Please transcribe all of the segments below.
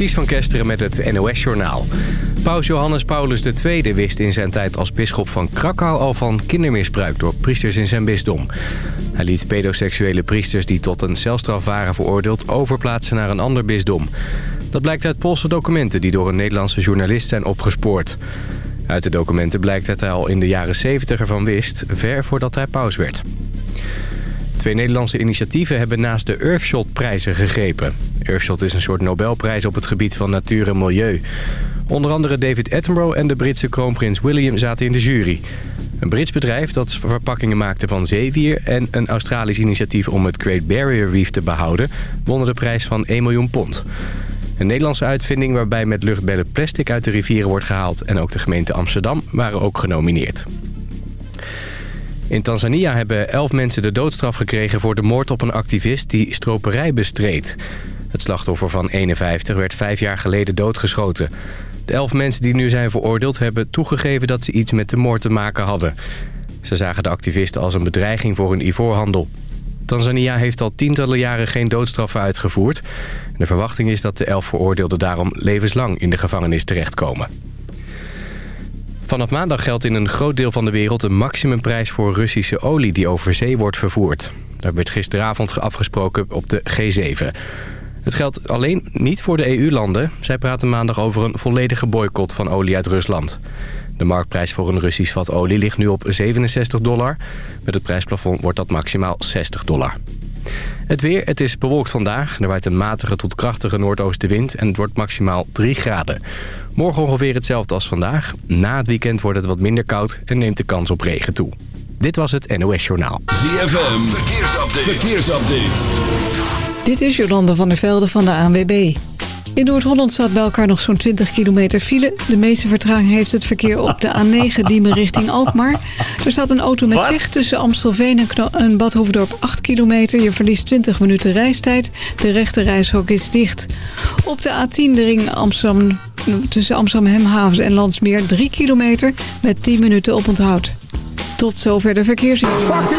Ties van Kesteren met het NOS-journaal. Paus Johannes Paulus II wist in zijn tijd als bisschop van Krakau al van kindermisbruik door priesters in zijn bisdom. Hij liet pedoseksuele priesters die tot een celstraf waren veroordeeld overplaatsen naar een ander bisdom. Dat blijkt uit Poolse documenten die door een Nederlandse journalist zijn opgespoord. Uit de documenten blijkt dat hij al in de jaren 70 ervan wist, ver voordat hij paus werd. Twee Nederlandse initiatieven hebben naast de Earthshot-prijzen gegrepen. Earthshot is een soort Nobelprijs op het gebied van natuur en milieu. Onder andere David Attenborough en de Britse kroonprins William zaten in de jury. Een Brits bedrijf dat verpakkingen maakte van zeewier... en een Australisch initiatief om het Great Barrier Reef te behouden... wonnen de prijs van 1 miljoen pond. Een Nederlandse uitvinding waarbij met luchtbellen plastic uit de rivieren wordt gehaald... en ook de gemeente Amsterdam waren ook genomineerd. In Tanzania hebben elf mensen de doodstraf gekregen voor de moord op een activist die stroperij bestreed. Het slachtoffer van 51 werd vijf jaar geleden doodgeschoten. De elf mensen die nu zijn veroordeeld hebben toegegeven dat ze iets met de moord te maken hadden. Ze zagen de activisten als een bedreiging voor hun ivoorhandel. Tanzania heeft al tientallen jaren geen doodstraffen uitgevoerd. De verwachting is dat de elf veroordeelden daarom levenslang in de gevangenis terechtkomen. Vanaf maandag geldt in een groot deel van de wereld een maximumprijs voor Russische olie die over zee wordt vervoerd. Daar werd gisteravond afgesproken op de G7. Het geldt alleen niet voor de EU-landen. Zij praten maandag over een volledige boycott van olie uit Rusland. De marktprijs voor een Russisch vat olie ligt nu op 67 dollar. Met het prijsplafond wordt dat maximaal 60 dollar. Het weer, het is bewolkt vandaag. Er waait een matige tot krachtige noordoostenwind en het wordt maximaal 3 graden. Morgen ongeveer hetzelfde als vandaag. Na het weekend wordt het wat minder koud en neemt de kans op regen toe. Dit was het NOS Journaal. ZFM, verkeersupdate. verkeersupdate. Dit is Jolanda van der Velde van de ANWB. In Noord-Holland staat bij elkaar nog zo'n 20 kilometer file. De meeste vertraging heeft het verkeer op de A9 Diemen richting Alkmaar. Er staat een auto met pech tussen Amstelveen en Bad Hoeverdorp 8 kilometer. Je verliest 20 minuten reistijd. De rechte reishok is dicht. Op de A10 de ring Amsterdam, tussen Amsterdam Hemhavens en Landsmeer 3 kilometer met 10 minuten op onthoud. Tot zover de verkeersinformatie.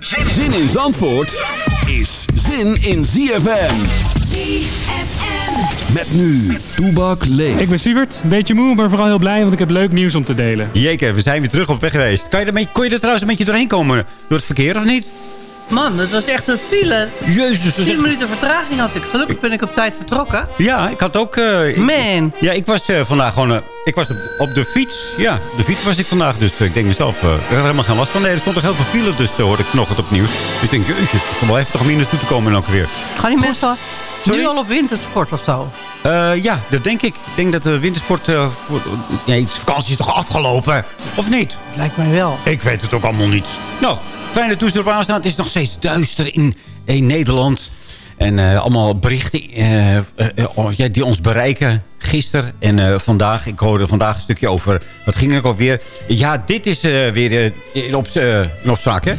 Zin in Zandvoort is zin in ZFM. ZFM. Met nu, Toebak leeft. Ik ben Siebert, een beetje moe, maar vooral heel blij, want ik heb leuk nieuws om te delen. Jeker, we zijn weer terug op weg geweest. Kan je er, kon je er trouwens een beetje doorheen komen door het verkeer of niet? Man, het was echt een file. Jezus. 10 minuten vertraging had ik. Gelukkig ben ik op tijd vertrokken. Ja, ik had ook... Uh, ik, Man. Ja, ik was uh, vandaag gewoon... Uh, ik was op de fiets. Ja, de fiets was ik vandaag. Dus ik denk mezelf... ik had helemaal geen last van. Nee, er stond toch heel veel file. Dus hoorde ik op het nieuws. Dus ik denk, jeetje, ik wel even toch om hier naartoe te komen en ook weer. Gaan die mensen nu al op wintersport of zo? ja, dat denk ik. Ik denk dat de wintersport... nee, de vakantie is toch afgelopen? Of niet? Lijkt mij wel. Ik weet het ook allemaal niet. Nou, fijne toestel op aanstaan. Het is nog steeds duister in, in Nederland. En uh, allemaal berichten uh, uh, ja, die ons bereiken gisteren en vandaag. Ik hoorde vandaag een stukje over, wat ging er ook alweer? Ja, dit is weer in, op, in opspraak, hè?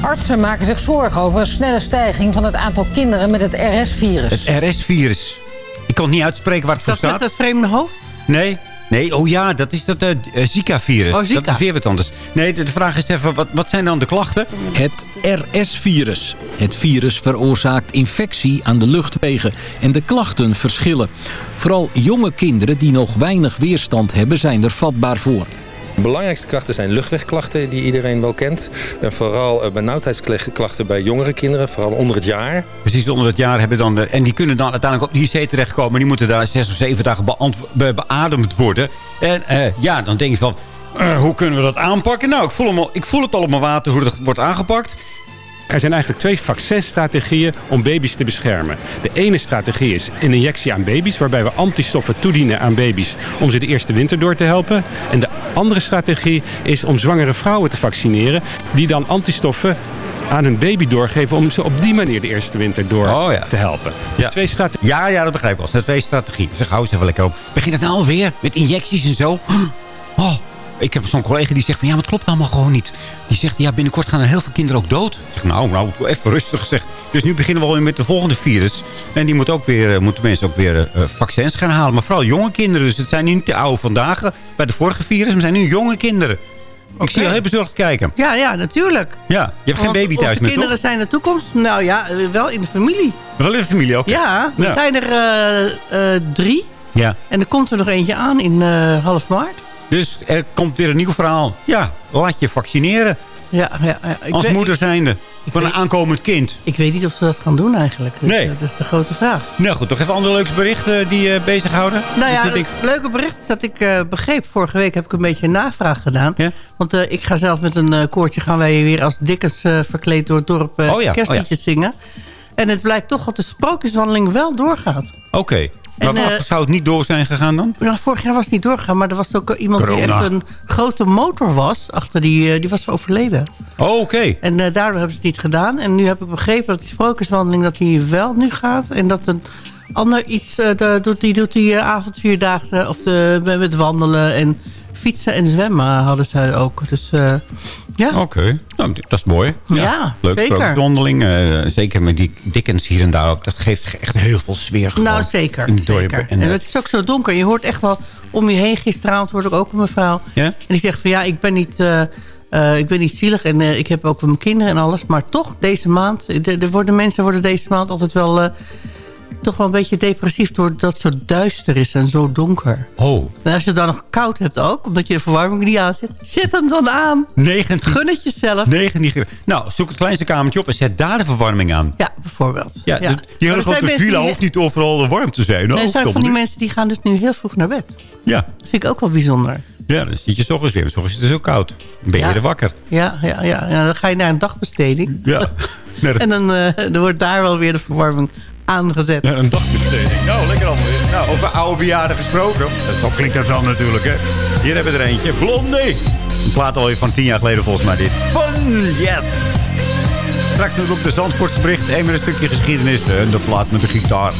Artsen maken zich zorgen over een snelle stijging van het aantal kinderen met het RS-virus. Het RS-virus. Ik kon het niet uitspreken waar het voor staat. Is dat het vreemde hoofd? Nee, Nee, oh ja, dat is dat uh, Zika-virus. Oh, Zika. Dat is weer wat anders. Nee, de, de vraag is even, wat, wat zijn dan de klachten? Het RS-virus. Het virus veroorzaakt infectie aan de luchtwegen. En de klachten verschillen. Vooral jonge kinderen die nog weinig weerstand hebben, zijn er vatbaar voor. De belangrijkste klachten zijn luchtwegklachten die iedereen wel kent. En vooral benauwdheidsklachten bij jongere kinderen, vooral onder het jaar. Precies, onder het jaar hebben dan... De, en die kunnen dan uiteindelijk op de IC terechtkomen. Die moeten daar zes of zeven dagen be beademd worden. En uh, ja, dan denk je van... Uh, hoe kunnen we dat aanpakken? Nou, ik voel, hem al, ik voel het al op mijn water hoe dat wordt aangepakt. Er zijn eigenlijk twee vaccinstrategieën om baby's te beschermen. De ene strategie is een injectie aan baby's... waarbij we antistoffen toedienen aan baby's om ze de eerste winter door te helpen. En de andere strategie is om zwangere vrouwen te vaccineren... die dan antistoffen aan hun baby doorgeven... om ze op die manier de eerste winter door Oh, ja. te helpen. Dus Ja. twee strategieën. Ja, ja, dat begrijp ik wel. Het twee strategie. Zeg, hou eens even lekker op. Begint het nou alweer? Met injecties en zo? Ik heb zo'n collega die zegt van... Ja, maar het klopt allemaal gewoon niet. Die zegt, ja, binnenkort gaan er heel veel kinderen ook dood. Ik zeg, nou, nou, even rustig zeg. Dus nu beginnen we alweer met de volgende virus. En die moet ook weer, eh, moeten mensen ook weer eh, vaccins gaan halen. Maar vooral jonge kinderen. Dus het zijn niet de oude vandaag eh, bij de vorige virus. Maar zijn nu jonge kinderen. Ik zie je heel bezorgd kijken. Ja, ja, natuurlijk. Ja, je hebt geen baby thuis onze meer, kinderen toch? zijn de toekomst. Nou ja, eh, wel in de familie. Wel in de familie ook. Ja, er Ja. zijn er eh, eh, drie. Ja. En er komt er nog eentje aan in eh, half maart. Dus er komt weer een nieuw verhaal. Ja, laat je vaccineren. Ja, ja, ja. Ik Als weet- moeder zijnde. Van een aankomend kind. Ik weet niet of ze dat gaan doen eigenlijk. Dus, Nee. eh, Dat is de grote vraag. Nou goed, nog even andere leuke berichten die je bezighouden. Nou ja, leuke bericht is dat ik eh, begreep. Vorige week heb ik een beetje een navraag gedaan. Ja? Want eh, ik ga zelf met een eh, koortje gaan wij weer als Dickens eh, verkleed door het dorp eh Oh ja, kerstliedjes zingen. En het blijkt toch dat de sprookjeswandeling wel doorgaat. Oké, En, eh, zou het niet door zijn gegaan dan? Nou, vorig jaar was het niet doorgegaan, maar er was ook iemand Corona. die echt een grote motor was. Achter die, eh, die was overleden. Oh, oké. En eh, daardoor hebben ze het niet gedaan. En nu heb ik begrepen dat die sprookjeswandeling dat die wel nu gaat. En dat een ander iets uh, doet. Die doet die uh, avondvierdaagse of de, met wandelen en fietsen en zwemmen hadden ze ook. Dus uh, ja. Oké, okay. nou, dat is mooi. Ja, ja Leuk zeker. wandeling. Uh, zeker met die Dickens hier en daar ook. Dat geeft echt heel veel sfeer. Nou, zeker. In zeker. En, en het is ook zo donker. Je hoort echt wel om je heen. Gisteravond hoorde ik ook een mevrouw. Ja? En die zegt van ja, ik ben niet... Uh, ik ben niet zielig en uh, ik heb ook mijn kinderen en alles. Maar toch, deze maand... De, de, worden, mensen worden deze maand altijd wel... Uh, toch wel een beetje depressief... doordat het zo duister is en zo donker. Oh. En als je dan nog koud hebt ook... omdat je de verwarming niet aan zit... zet hem dan aan. 19, Gun het jezelf. 19 Nou, zoek het kleinste kamertje op... en zet daar de verwarming aan. Ja, bijvoorbeeld. Ja, ja. Die hele grote villa hoeft niet overal warm te zijn. Er zijn van die mensen die gaan dus nu heel vroeg naar bed. Ja. Dat vind ik ook wel bijzonder. Ja, dan zit je s ochtends weer. S ochtends is het zo koud. Dan ben je ja. er wakker. Ja, ja, ja, ja, dan ga je naar een dagbesteding. Ja. en dan, uh, dan wordt daar wel weer de verwarming aangezet. Ja, een dagbesteding. Nou, lekker allemaal weer. Nou, over oude bejaarden gesproken. Zo klinkt dat dan natuurlijk, hè. Hier hebben we er eentje. Blondie. Een plaat alweer van tien jaar geleden volgens mij dit. Fun, yes. Straks nog op de Zandvoortsbericht. Even een stukje geschiedenis. En de plaat met de gitaar.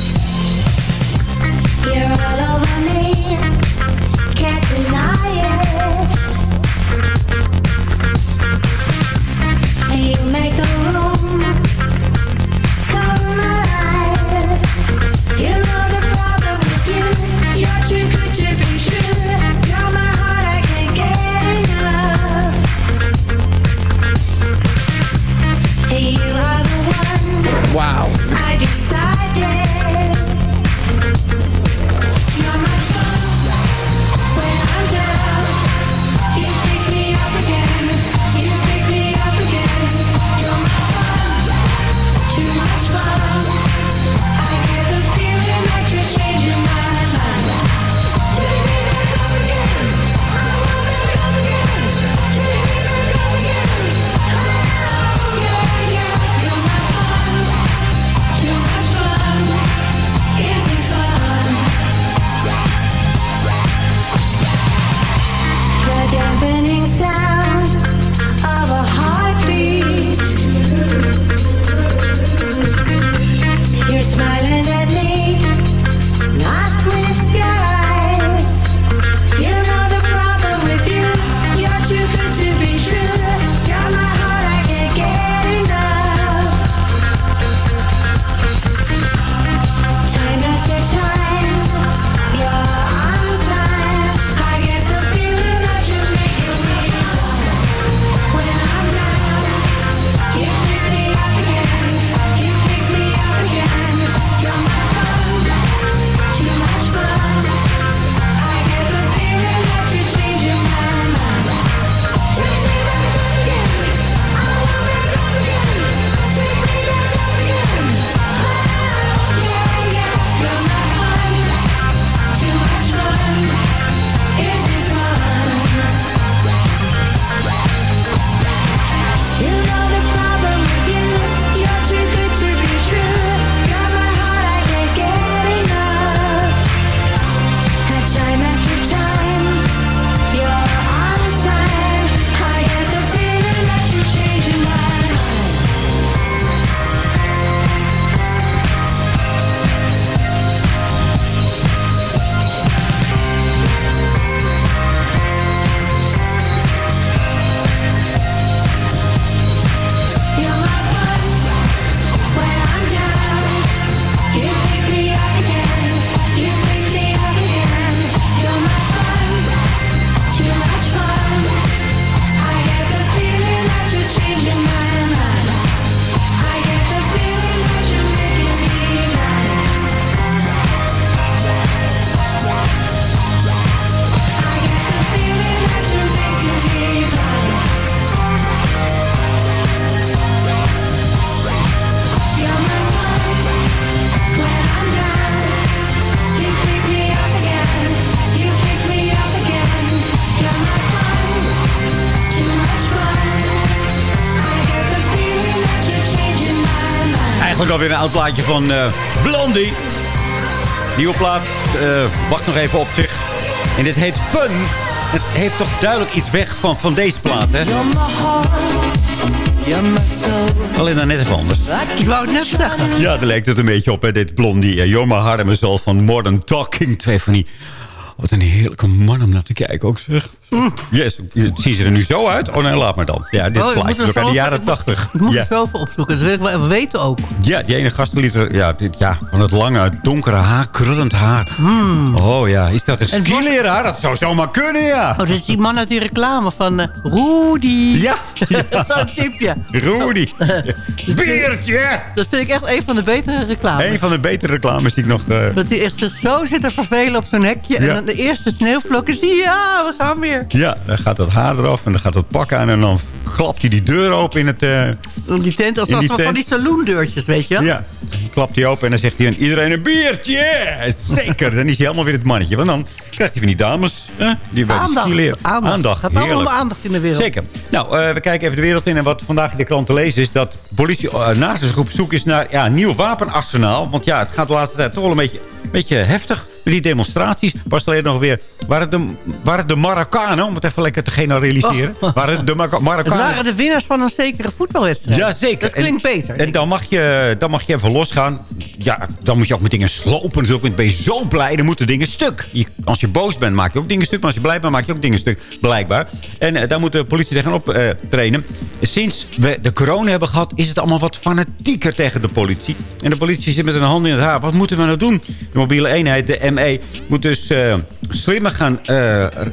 Alweer een oud plaatje van eh, Blondie. Nieuwe plaat. eh, wacht nog even op zich. En dit heet Fun. Het heeft toch duidelijk iets weg van, van deze plaat, hè? Alleen dan net even anders. Ik wou het net zeggen. Ja, daar lijkt het een beetje op, hè, dit blondie. Heart and Myself van Modern Talking. Twee van die... Wat een heerlijke man om naar te kijken ook, zeg. Yes, zien ze er nu zo uit? Oh nee, laat maar dan. Ja, dit Oh, plaatje is ook uit de jaren tachtig. Ik moet Ja. er zoveel opzoeken. Dat wil ik wel even weten ook. Ja, die ene gast liet er, ja, dit, ja, van het lange, donkere haar, krullend haar. Oh ja, is dat een skileraar? Dat zou zomaar kunnen, ja. Oh, dat is die man uit die reclame van eh Rudy. Ja, Zo'n tipje. Rudy. Beertje! Dat vind ik echt een van de betere reclames. Een van de betere reclames die ik nog... eh, Dat hij echt zo zit te vervelen op zo'n hekje. Ja. En dan de eerste sneeuwvlok is die, ja, we gaan weer. Ja, dan gaat dat haar eraf en dan gaat dat pak aan... en dan klapt hij die deur open in het... eh, In die tent, als In als die van die saloondeurtjes, weet je wel. Ja, dan klapt hij open en dan zegt hij aan iedereen een biertje. Zeker, dan is hij helemaal weer het mannetje. Want dan krijgt hij van die dames die bij de Aandacht, aandacht. Gaat allemaal om aandacht in de wereld. Zeker. Nou, eh, we kijken even de wereld in. En wat vandaag in de krant te lezen is dat politie uh, naast op zoek is naar ja, een nieuw wapenarsenaal. Want ja, het gaat de laatste tijd toch wel een beetje, een beetje heftig. Met die demonstraties. Pas geleden nog weer. Waren het de, waren de Marokkanen, om het even lekker te generaliseren. Waren het de Mar Het Marokkanen? waren de winnaars van een zekere voetbalwedstrijd. Ja, zeker. Dat klinkt en, beter. En dan mag, je, dan mag je even losgaan. Ja, dan moet je ook met dingen slopen. Natuurlijk, want ben je zo blij, dan moeten dingen stuk. Je- als je boos bent, maak je ook dingen stuk. Maar als je blij bent, maak je ook dingen stuk, blijkbaar. En eh, daar moet de politie tegenop eh trainen. Sinds we de corona hebben gehad, is het allemaal wat fanatieker tegen de politie. En de politie zit met een hand in het haar. Wat moeten we nou doen? De mobiele eenheid, de ME, moet dus eh, slimmer gaan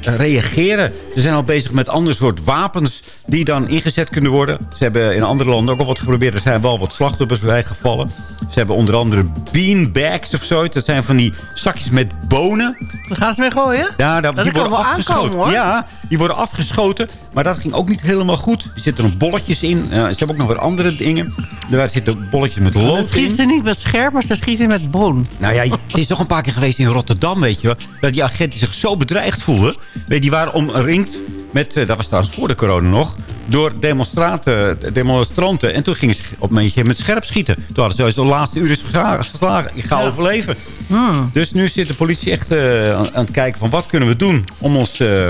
reageren. Ze zijn al bezig met ander soort wapens die dan ingezet kunnen worden. Ze hebben in andere landen ook al wat geprobeerd. Er zijn wel wat slachtoffers bij gevallen. Ze hebben onder andere beanbags of zoiets. Dat zijn van die zakjes met bonen. Dan gaan ze mee gooien? Ja, daar, Dat die worden wel afgeschoten. aankomen. Ja, die worden afgeschoten. Maar dat ging ook niet helemaal goed. Er zitten nog bolletjes in. Eh, ze hebben ook nog weer andere dingen. Er zitten bolletjes met lood schieten in. ze niet met scherp, maar ze schieten met boon. Nou ja, het is toch een paar keer geweest in Rotterdam, weet je wel. Dat die agenten zich zo bedreigd voelden. Weet je, die waren omringd met, eh, dat was trouwens voor de corona nog... door demonstranten, demonstranten. En toen gingen ze op een beetje met scherp schieten. Toen hadden ze juist de laatste uur is geslagen. Ik ga overleven. Hmm. Dus nu zit de politie echt eh, aan, het kijken van... wat kunnen we doen om ons, eh,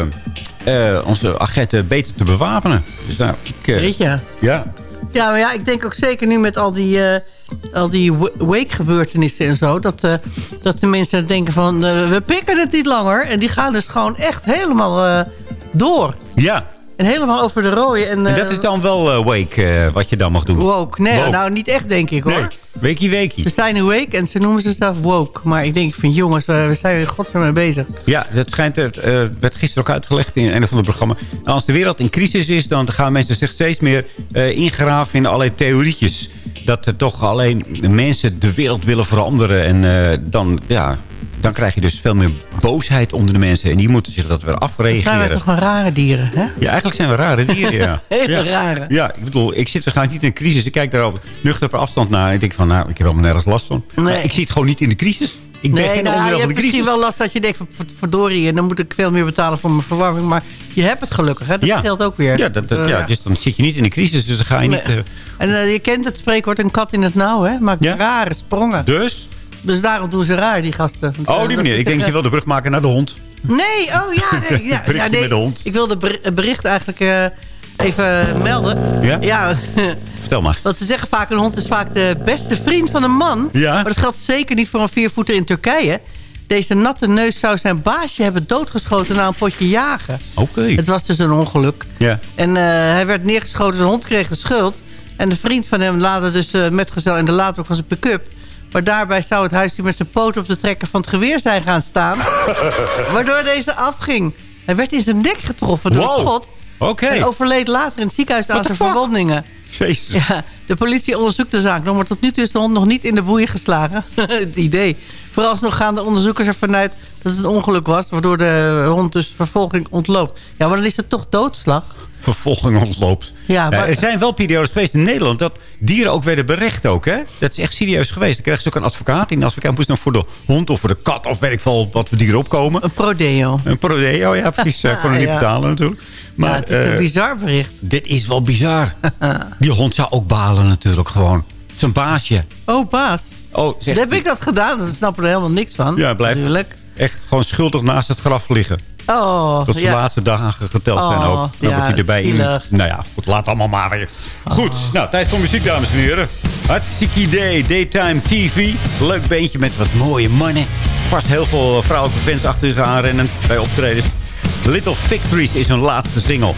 eh, onze agenten beter te bewapenen. Dus nou, ik... Weet je? ja, Ja, maar ja, ik denk ook zeker nu met al die, al die wa- wake-gebeurtenissen en zo... Dat, dat de mensen denken van, we pikken het niet langer. En die gaan dus gewoon echt helemaal door. ja. En helemaal over de rode. En, En eh, dat is dan wel eh, wake eh, wat je dan mag doen. Woke. Nee, Woke. nou niet echt denk ik hoor. Nee, weekie weekie. Ze zijn awake en ze noemen zichzelf woke. Maar ik denk van jongens, we, zijn er godsnaam mee bezig. Ja, dat schijnt, het eh, werd gisteren ook uitgelegd in een of ander programma. Als de wereld in crisis is, dan gaan mensen zich steeds meer eh, ingraven in allerlei theorietjes. Dat er toch alleen mensen de wereld willen veranderen. En eh, dan, ja, dan krijg je dus veel meer boosheid onder de mensen. En die moeten zich dat weer Dan zijn afreageren. wij toch een rare dieren, hè? Ja, eigenlijk zijn we rare dieren, ja. Hele ja. rare. Ja, ik bedoel, ik zit waarschijnlijk niet in een crisis. Ik kijk daar op nuchter op afstand naar. En ik denk van, nou, ik heb helemaal nergens last van. Nee. Maar ik zit gewoon niet in de crisis. Ik ben nee, nou, je hebt misschien wel last dat je denkt, van, verdorie, en dan moet ik veel meer betalen voor mijn verwarming. Maar je hebt het gelukkig, hè? Dat Ja. geldt ook weer. Ja, dat, dat- Eh, ja, dus dan zit je niet in de crisis. Dus dan ga je Nee. niet... eh, En eh, je kent het spreekwoord, een kat in het nauw, hè? Maakt Ja. rare sprongen. dus? Dus daarom doen ze raar, die gasten. Want, Oh, eh, die meneer. Ik denk je wil de brug maken naar de hond. Nee, oh ja. Nee, ja, ja, nee. met de hond. Ik wilde ber- het bericht eigenlijk eh, even melden. Ja? Ja, Vertel maar. want ze zeggen vaak, een hond is vaak de beste vriend van een man. Ja. Maar dat geldt zeker niet voor een viervoeter in Turkije. Deze natte neus zou zijn baasje hebben doodgeschoten na een potje jagen. Oké. Het was dus een ongeluk. Ja. En eh, hij werd neergeschoten, zijn hond kreeg de schuld. En de vriend van hem laadde dus uh, metgezel in de laadbak van zijn pick-up. Maar daarbij zou het huisdier met zijn poot op de trekker van het geweer zijn gaan staan. waardoor deze afging. Hij werd in zijn nek getroffen door het schot. Oké. En overleed later in het ziekenhuis aan zijn verwondingen. Jezus. Ja, de politie onderzoekt de zaak nog, maar tot nu toe is de hond nog niet in de boeien geslagen. het idee. Vooralsnog gaan de onderzoekers ervan uit dat het een ongeluk was... waardoor de hond dus vervolging ontloopt. Ja, maar dan is het toch doodslag? Vervolging ontloopt. Ja, maar- er zijn wel periodes geweest in Nederland dat dieren ook werden berecht ook, hè? Dat is echt serieus geweest. Dan krijgen ze ook een advocaat. En de advocaat moest dan voor de hond of voor de kat of weet ik veel wat voor dieren opkomen. Een prodeo. Een prodeo, ja precies. Kon er niet Ja. betalen natuurlijk. Maar ja, het is een eh, bizar bericht. dit is wel bizar. Die hond zou ook balen natuurlijk gewoon. zijn baasje. Oh, baas. Oh, zegt Heb ik dat gedaan? Daar snap er helemaal niks van. Ja, blijft Natuurlijk. echt gewoon schuldig naast het graf liggen. Oh, Tot de ja. laatste dagen geteld zijn Oh, ook. Dan ja, wordt hij erbij in. Nou ja, goed, laat allemaal maar weer. Goed, nou, tijd voor muziek, dames en heren. Hartstikke idee, Daytime TV. Leuk beentje met wat mooie mannen. Vast heel veel vrouwelijke fans achter zich aanrennen bij optredens. Little Victories is hun laatste single.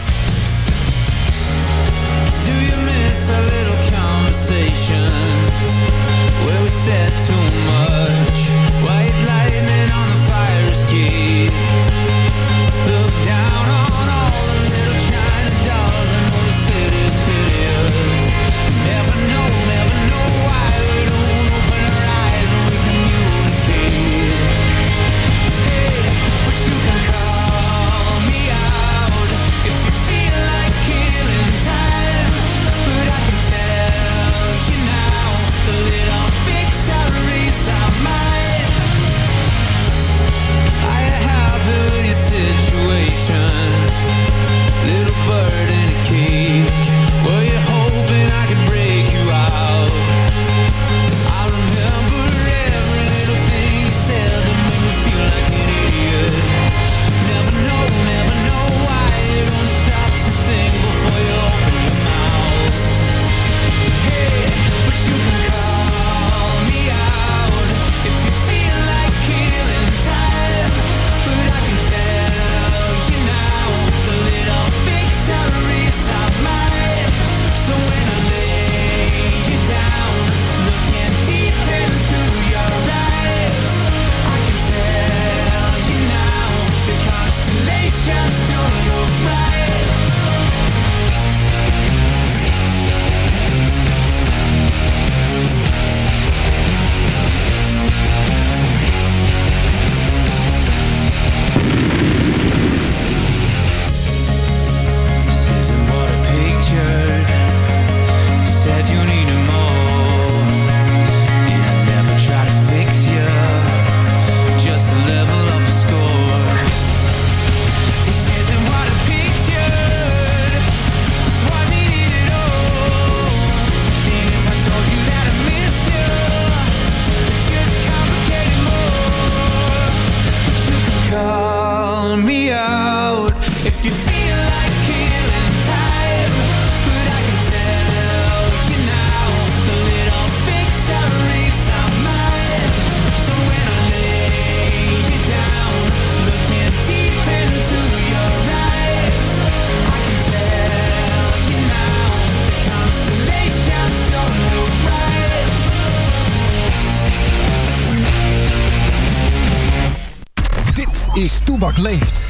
Toebak Leeft.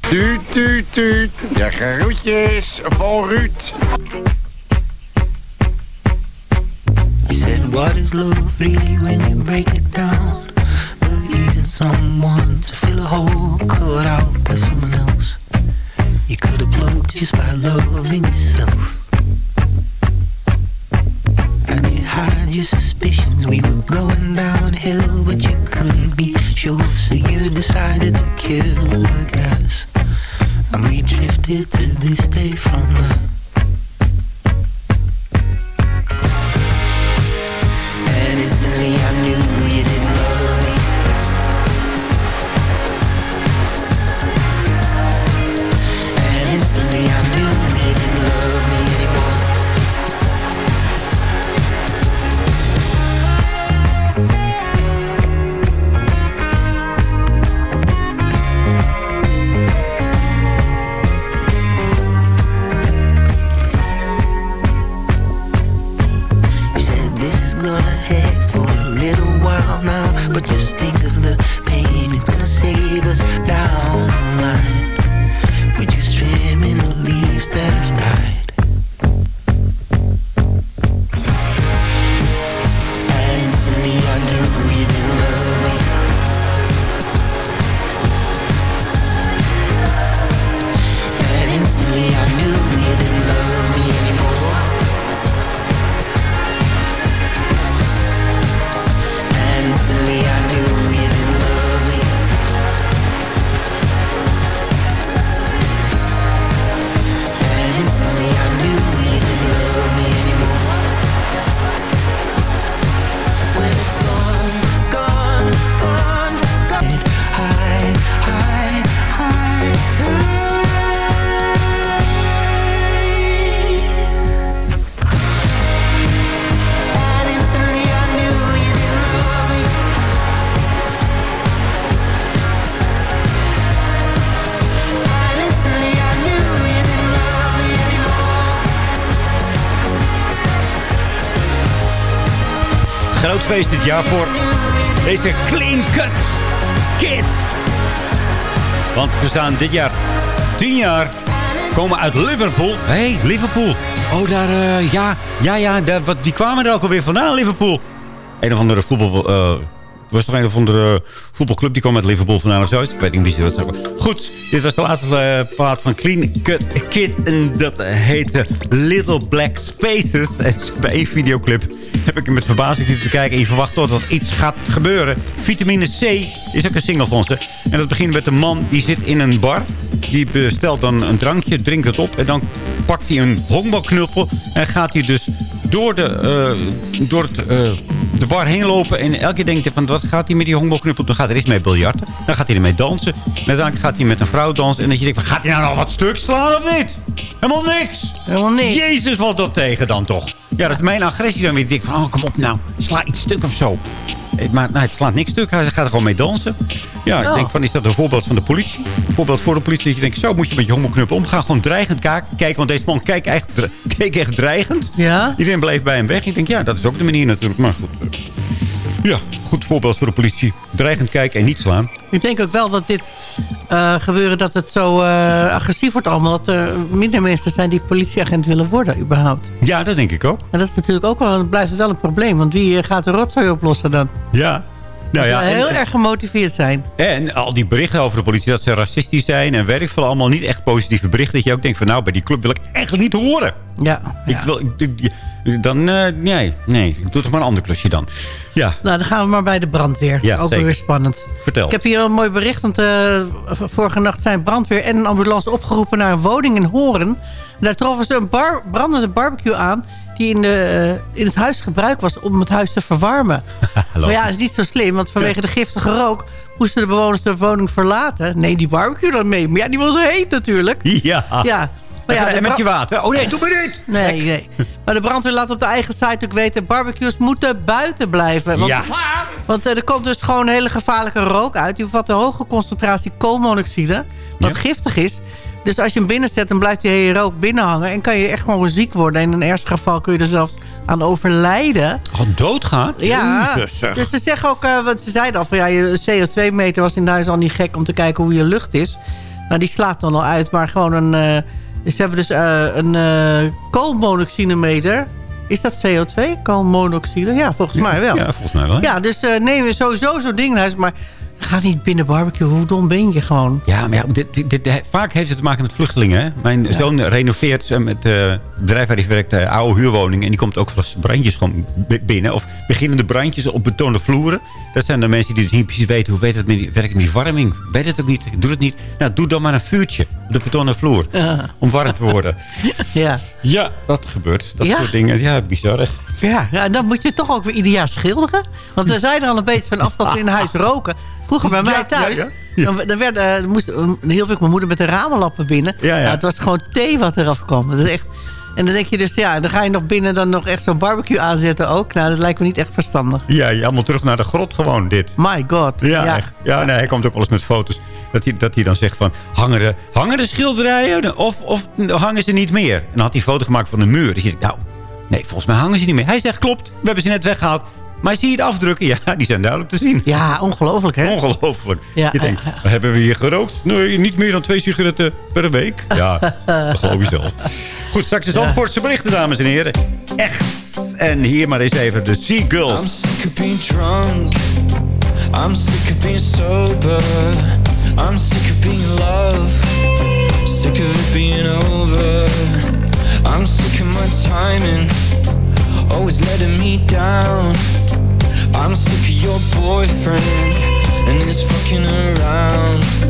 Tuut, tuut, tuut. De groetjes van Ruud. You said, What is love really when you break it down? Believing someone to fill a hole cut out by someone else. You could have plugged just by loving yourself. Your suspicions. We were going downhill, but you couldn't be sure. So you decided to kill the gas. And we drifted to this day from that. Feest dit jaar voor deze Clean Cut Kid. Want we staan dit jaar 10 jaar. Komen uit Liverpool. Hé, hey, Liverpool. Oh, daar, eh, ja, ja, ja. Wat, die kwamen er ook alweer vandaan, Liverpool. Een of andere voetbal... eh, was toch een of andere voetbalclub die kwam uit Liverpool vandaan of zoiets. Ik weet niet precies wat was. Goed, dit was de laatste eh, plaat van Clean Cut Kid. En dat heette Little Black Spaces. Bij één videoclip heb ik hem met verbazing zitten te kijken. En je verwacht toch dat iets gaat gebeuren. Vitamine C is ook een single van ze. En dat begint met een man die zit in een bar. Die bestelt dan een drankje, drinkt het op. En dan pakt hij een honkbalknuppel. En gaat hij dus door de, eh, door het, eh, de bar heen lopen. En elke keer denkt hij van, wat gaat hij met die honkbalknuppel? Dan gaat hij eerst mee biljarten. Dan gaat hij ermee dansen. En uiteindelijk gaat hij met een vrouw dansen. En dat je denkt van, gaat hij nou nog wat stuk slaan of niet? Helemaal niks. Helemaal niks. Jezus, valt dat tegen dan toch? Ja, dat is mijn agressie dan weer. Ik denk van, oh, kom op nou. Sla iets stuk of zo. Eh, Maar nou, het slaat niks stuk. Hij gaat er gewoon mee dansen. Ja, ik Oh. denk van, is dat een voorbeeld van de politie? Een voorbeeld voor de politie. Dat je denkt, zo moet je met je hommelknuppel omgaan. Gewoon dreigend kijken. Want deze man keek echt, keek echt dreigend. Ja? Iedereen bleef bij hem weg. Ik denk, ja, dat is ook de manier natuurlijk. Maar goed. Ja, goed voorbeeld voor de politie. Dreigend kijken en niet slaan. Ik denk ook wel dat dit eh, gebeuren, dat het zo eh, agressief wordt allemaal. Dat er minder mensen zijn die politieagent willen worden, überhaupt. Ja, dat denk ik ook. En dat is natuurlijk ook wel, blijft het wel een probleem. Want wie eh, gaat de rotzooi oplossen dan? Ja. Nou ja, en- heel erg gemotiveerd zijn. En al die berichten over de politie dat ze racistisch zijn en werk veel allemaal niet echt positieve berichten. Dat je ook denkt van nou, bij die club wil ik echt niet horen. Ja. Ik wil, ik- dan, eh, nee, nee, ik doe toch maar een ander klusje dan. Ja, Nou, dan gaan we maar bij de brandweer. Ja, ook zeker. weer spannend. vertel. Ik heb hier een mooi bericht. Want eh, vorige nacht zijn brandweer en een ambulance opgeroepen naar een woning in Horen. En daar troffen ze een bar, brandende barbecue aan die in, de, eh, in het huis gebruikt was om het huis te verwarmen. maar ja, dat is niet zo slim, want vanwege de giftige rook moesten de bewoners de woning verlaten. Nee, die barbecue dan mee. Maar ja, die was heet natuurlijk. Ja. Ja. Maar ja, en met je water. Oh nee, doe maar niet. Nee, nee. Maar de brandweer laat op de eigen site ook weten... barbecues moeten buiten blijven. Want, Ja. want eh, er komt dus gewoon hele gevaarlijke rook uit. Die bevat een hoge concentratie koolmonoxide. Wat giftig is. Dus als je hem binnen zet, dan blijft die hele rook binnen hangen. En kan je echt gewoon ziek worden. En in een ernstig geval kun je er zelfs aan overlijden. Oh, doodgaan? Ja, Jezus, dus ze zeggen ook, eh, wat ze zeiden al, van ja, je CO2-meter was in huis al niet gek om te kijken hoe je lucht is. Nou, die slaat dan al uit, maar gewoon een, eh, ze hebben dus eh, een koolmonoxidemeter. Is dat CO2? Koolmonoxide? Ja, volgens mij wel. Ja, volgens mij wel. Ja, dus eh, neem je sowieso zo'n ding in huis, maar ga niet binnen barbecue. Hoe dom ben je gewoon? Ja, maar ja, dit, dit, dit- vaak heeft het te maken met vluchtelingen. Hè? Mijn zoon renoveert eh, met bedrijf werkt eh, oude huurwoningen. En die komt ook wel eens brandjes gewoon binnen. Of beginnende brandjes op betonnen vloeren. Dat zijn de mensen die dus niet precies weten hoe weet het met die, werkt met die verwarming. Weet het ook niet, doe het niet. Nou, doe dan maar een vuurtje op de betonnen vloer. Om warm te worden. Ja. Ja, dat gebeurt. Dat Ja. soort dingen. Ja, bizar. echt. Ja, ja, en dan moet je toch ook weer ieder jaar schilderen. Want we zijn er al een beetje vanaf dat we in huis roken. Vroeger bij mij Ja, thuis. Ja, ja. Dan, dan werd, eh, moest, dan hielp ik mijn moeder met de ramenlappen binnen. Ja, ja. Nou, het was gewoon thee wat eraf kwam. Dat is echt... En dan denk je dus, ja, dan ga je nog binnen dan nog echt zo'n barbecue aanzetten ook. Nou, dat lijkt me niet echt verstandig. Ja, je allemaal terug naar de grot gewoon dit. My god. Ja, echt. Ja, nee, hij komt ook wel eens met foto's. Dat hij, dat hij dan zegt van, hangen de, hangen de schilderijen of, of hangen ze niet meer? En dan had hij een foto gemaakt van de muur. Dus je denkt, nou, nee, volgens mij hangen ze niet meer. Hij zegt, klopt, we hebben ze net weggehaald. Maar zie je het afdrukken? Ja, die zijn duidelijk te zien. Ja, ongelooflijk hè? Ongelooflijk. Ja, je denkt, hebben we hier gerookt? Nee, niet meer dan twee sigaretten per week. Ja, dat geloof je zelf. Goed, straks is Zandvoortse berichten, dames en heren. Echt. En hier maar eens even de Seagull. I'm sick of being drunk. I'm sick of being sober. I'm sick of being in love. Sick of it being over. I'm sick of my timing. Always letting me down. I'm sick of your boyfriend and his fucking around.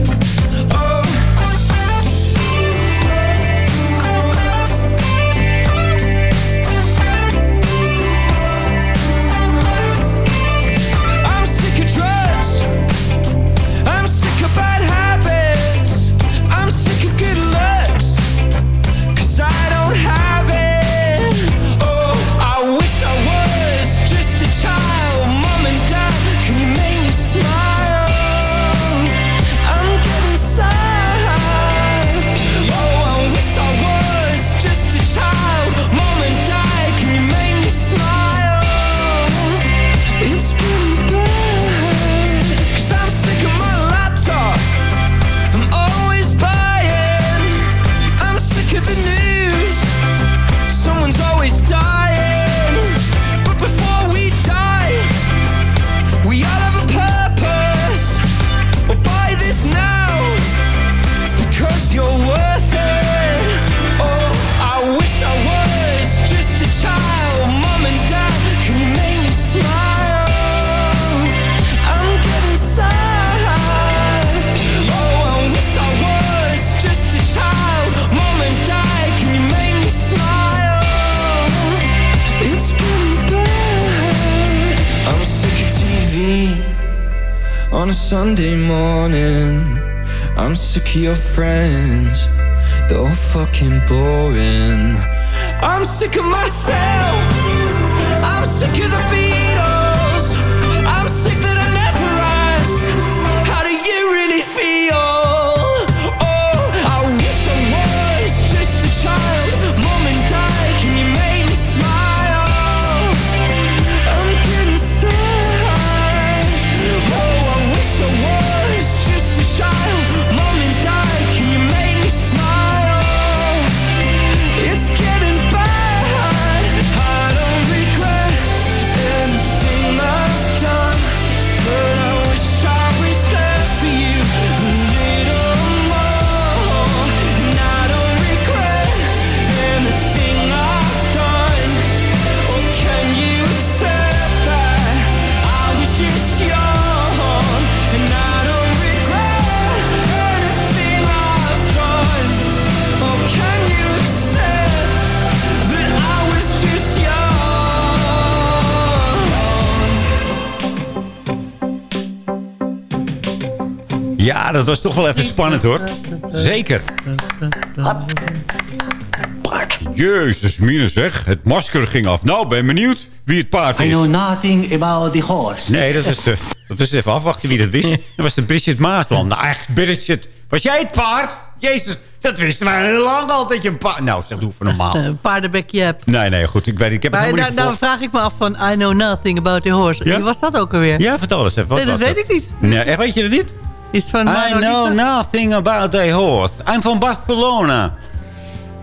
Of your friends, they're all fucking boring. I'm sick of myself, I'm sick of the Beatles. Ja, dat was toch wel even spannend hoor. Zeker. Jezus, mine zeg. Het masker ging af. Nou, ben benieuwd wie het paard I is. know nothing about the horse. Nee, dat is, eh, dat is even afwachten wie dat wist. Dat was de Bridget Maasland. Nou, echt, Bridget. Was jij het paard? Jezus, dat wisten wij heel lang al dat je een paard... Nou, zeg, doe even normaal. Een paardenbekje hebt. Nee, nee, goed. Ik, weet, ik heb het Maar helemaal nou, niet nou vraag ik me af van I know nothing about the horse. Ja? Wie was dat ook alweer? Ja, vertel eens even. Wat nee, dat was weet ik niet. Nee, echt, weet je dat niet? Iets van I know nothing about the horse. I'm from Barcelona.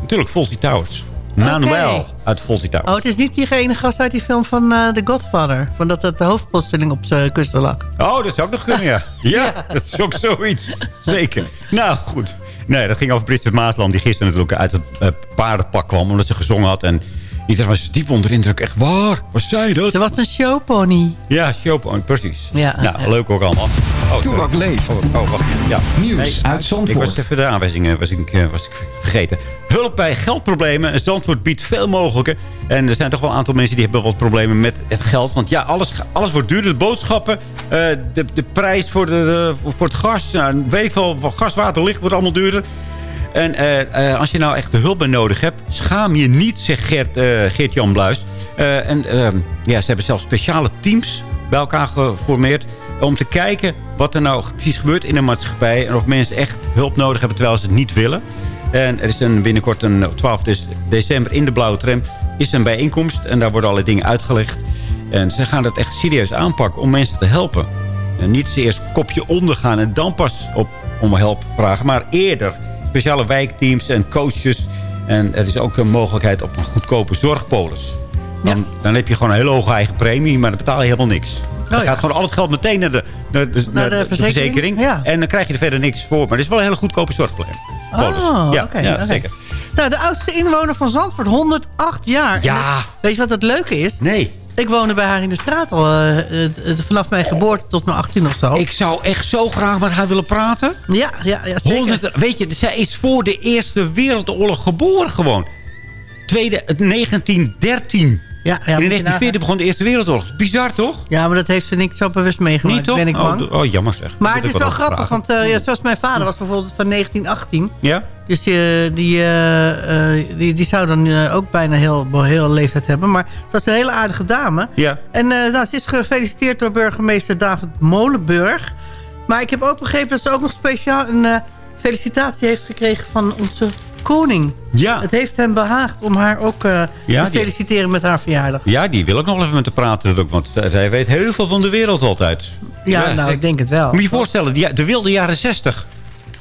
Natuurlijk, Fawlty Towers. Manuel uit Fawlty Towers. Oh, het is niet die ene gast uit die film van eh, The Godfather. Van dat het de hoofdplotseling op zijn kussen lag. Oh, dat zou ook nog kunnen, ja. Ja, dat is ook zoiets. Zeker. Nou, goed. Nee, dat ging over Bridget Maasland... die gisteren natuurlijk uit het eh, paardenpak kwam... omdat ze gezongen had. En iedereen was diep onder de indruk. Echt waar? Wat zei dat? Ze was een showpony. Ja, showpony, precies. Ja. nou, leuk ook allemaal. Oh, Toebak leeft. Oh, oh, wacht. Ja. Nieuws Nee, uit Ik Zandvoort. was even de aanwijzingen was ik, eh, was ik vergeten. Hulp bij geldproblemen. Zandvoort biedt veel mogelijke. En er zijn toch wel een aantal mensen die hebben wat problemen met het geld. Want ja, alles, alles wordt duurder. De boodschappen, eh, de, de prijs voor, de, de- voor het gas. Nou, weet ik veel, voor gas, water, licht wordt allemaal duurder. En eh, eh, als je nou echt hulp nodig hebt, schaam je niet, zegt Gert, eh, Geert-Jan Bluis. En ehm, ja, ze hebben zelfs speciale teams bij elkaar geformeerd... om te kijken wat er nou precies gebeurt in de maatschappij... en of mensen echt hulp nodig hebben terwijl ze het niet willen. En er is een, binnenkort een, op 12 dec- december in de Blauwe Tram... is een bijeenkomst en daar worden allerlei dingen uitgelegd. En ze gaan dat echt serieus aanpakken om mensen te helpen. En niet ze eerst kopje onder gaan en dan pas op, om hulp vragen. Maar eerder speciale wijkteams en coaches. En er is ook een mogelijkheid op een goedkope zorgpolis. Dan, dan heb je gewoon een hele hoge eigen premie, maar dan betaal je helemaal niks. dan ja. gaat gewoon al het geld meteen naar de, naar de, naar de verzekering. Ja. En dan krijg je er verder niks voor. Maar het is wel een hele goedkope zorgpolis. Oh, ja, oké. zeker. Nou, de oudste inwoner van Zandvoort, 108 jaar. Ja. Weet je wat het leuke is? Nee. Ik woonde bij haar in de straat al. eh, eh, eh, vanaf mijn geboorte tot mijn 18 of zo. Ik zou echt zo graag met haar willen praten. Ja, ja, ja zeker. 100, weet je, zij is voor de Eerste Wereldoorlog geboren gewoon. Tweede, het 1913. Ja, ja, in moet je 1940 begon de Eerste Wereldoorlog. Bizar, toch? Ja, maar dat heeft ze niet zo bewust meegemaakt, Niet, toch? ben ik bang. Oh, oh, jammer zeg. Maar het is wel grappig, want eh, ja, zoals mijn vader was bijvoorbeeld van 1918. Ja? Dus eh, die, eh, die, die zou dan ook bijna heel, heel leeftijd hebben. Maar het was een hele aardige dame. Ja. En nou, ze is gefeliciteerd door burgemeester David Molenburg. Maar ik heb ook begrepen dat ze ook nog speciaal een felicitatie heeft gekregen van onze koning. Ja. Het heeft hem behaagd om haar ook eh, Ja, te die- feliciteren met haar verjaardag. Ja, die wil ik nog even met te praten. ook, Want hij weet heel veel van de wereld altijd. Ja, nou, ik denk het wel. Moet je je voorstellen, die, de wilde jaren 60.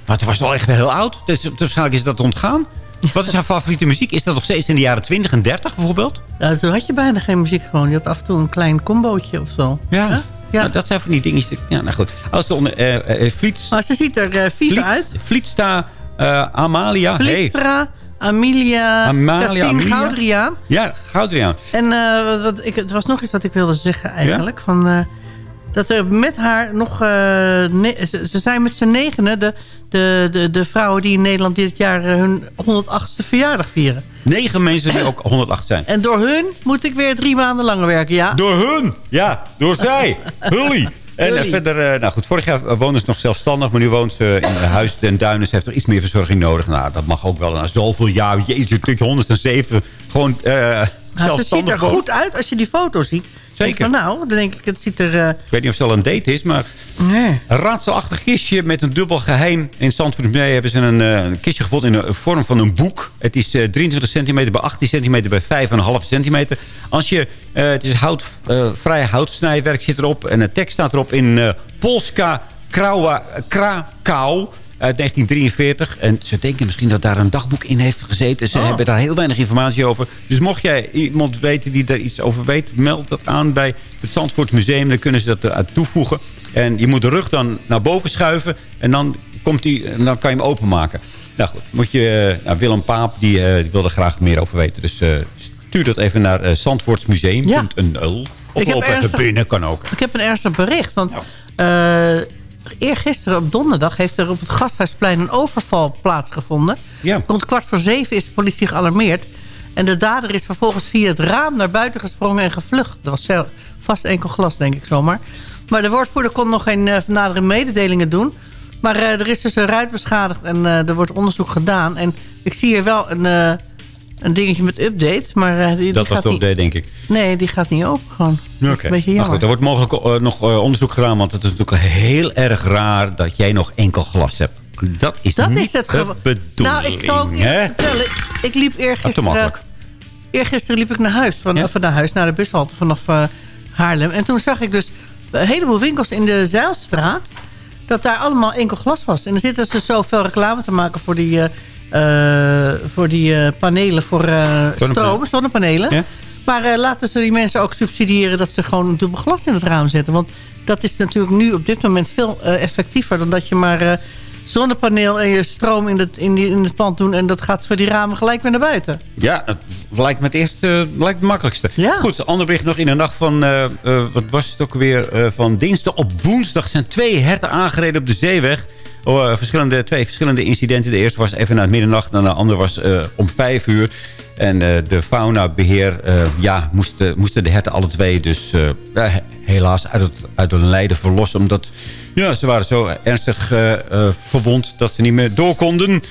Maar het was wel echt heel oud. Dus, waarschijnlijk is dat ontgaan. Wat is haar favoriete muziek? Is dat nog steeds in de jaren 20 en 30 bijvoorbeeld? Nou, toen had je bijna geen muziek gewoon. Je had af en toe een klein combootje of zo. Ja. Ja. Nou, dat zijn van die dingetjes. Ja, nou goed. Als ze onder eh, eh, Vliets, Maar ze ziet er eh vies uit. Vlietsta, eh, Amalia. Hey. Vliestra, Amelia, Amalia, Amelia. Goudriaan. Ja, Goudriaan. En eh, wat, ik, het was nog iets wat ik wilde zeggen eigenlijk. Van, eh, dat er met haar nog... ne- ze, zijn met z'n negenen de, de, de, de vrouwen die in Nederland dit jaar hun 108ste verjaardag vieren. Negen mensen die ook 108 zijn. En door hun moet ik weer drie maanden langer werken, ja? Door hun? Ja, door zij. Hully. En eh, Jullie. verder, eh, nou goed, vorig jaar woonde ze nog zelfstandig, maar nu woont ze in huis den Duinen. Ze heeft toch iets meer verzorging nodig. Nou, dat mag ook wel na zoveel jaar. Natuurlijk 107, gewoon eh Nou, ze zelfstandig ziet er goed uit als je die foto ziet. Zeker. van, nou, dan denk ik, het ziet er... eh, Ik weet niet of ze al een date is, maar... Nee. Een raadselachtig kistje met een dubbel geheim. In Zandvoort hebben ze een, eh, een kistje gevonden in de vorm van een boek. Het is eh, 23 centimeter bij 18 centimeter bij 5,5 centimeter. Als je, eh, het is hout, eh, vrij houtsnijwerk zit erop. En de tekst staat erop in eh, Polska Krawa, Krakau uit 1943. En ze denken misschien dat daar een dagboek in heeft gezeten. Ze Oh. hebben daar heel weinig informatie over. Dus mocht jij iemand weten die daar iets over weet... meld dat aan bij het Zandvoort Museum. Dan kunnen ze dat eruit toevoegen. En je moet de rug dan naar boven schuiven. En dan, komt die, en dan kan je hem openmaken. Nou goed, moet je, eh, nou, Willem Paap die, eh, die wil er graag meer over weten. Dus eh, stuur dat even naar uh, zandvoortsmuseum.nl. Of Ik loop even ernstig- binnen, kan ook. Ik heb een ernstig bericht. Want eh eergisteren op donderdag heeft er op het Gasthuisplein een overval plaatsgevonden. Rond kwart voor zeven is de politie gealarmeerd. En de dader is vervolgens via het raam naar buiten gesprongen en gevlucht. Dat was vast enkel glas, denk ik zomaar. Maar de woordvoerder kon nog geen uh, nadere mededelingen doen. Maar uh, er is dus een ruit beschadigd en uh, er wordt onderzoek gedaan. En ik zie hier wel een, een dingetje met update. Maar, uh, die, dat was de niet- update, denk ik. Nee, die gaat niet open gewoon. Oké. jammer. goed, er wordt mogelijk eh, nog eh, onderzoek gedaan. Want het is natuurlijk heel erg raar dat jij nog enkel glas hebt. Dat is Dat niet is het de bedoeling. Nou, ik zal ook eerst vertellen. Ik liep eergisteren... makkelijk. Eergisteren liep ik naar huis. Van, naar huis, naar de bushalte vanaf eh, Haarlem. En toen zag ik dus een heleboel winkels in de Zeilstraat. Dat daar allemaal enkel glas was. En dan zitten ze zoveel reclame te maken voor die, eh, eh, voor die eh, panelen voor eh, stroom. Zonnepanelen. Maar eh, laten ze die mensen ook subsidiëren dat ze gewoon een dubbel glas in het raam zetten. Want dat is natuurlijk nu op dit moment veel eh, effectiever... dan dat je maar eh, zonnepaneel en je stroom in het, in, die, in het pand doen... en dat gaat voor die ramen gelijk weer naar buiten. Ja, het lijkt me het eerste, eh, lijkt het makkelijkste. Goed, ander bericht nog in de nacht van, eh, eh, wat was het ook weer, eh, van dinsdag op woensdag zijn twee herten aangereden op de zeeweg. Oh, eh, verschillende, twee verschillende incidenten. De eerste was even na middernacht en de andere was eh, om vijf uur. En eh, de faunabeheer, eh ja, moesten, moesten de herten alle twee dus helaas uit, het, uit hun lijden verlossen. Omdat ja, ze waren zo ernstig verwond dat ze niet meer door konden.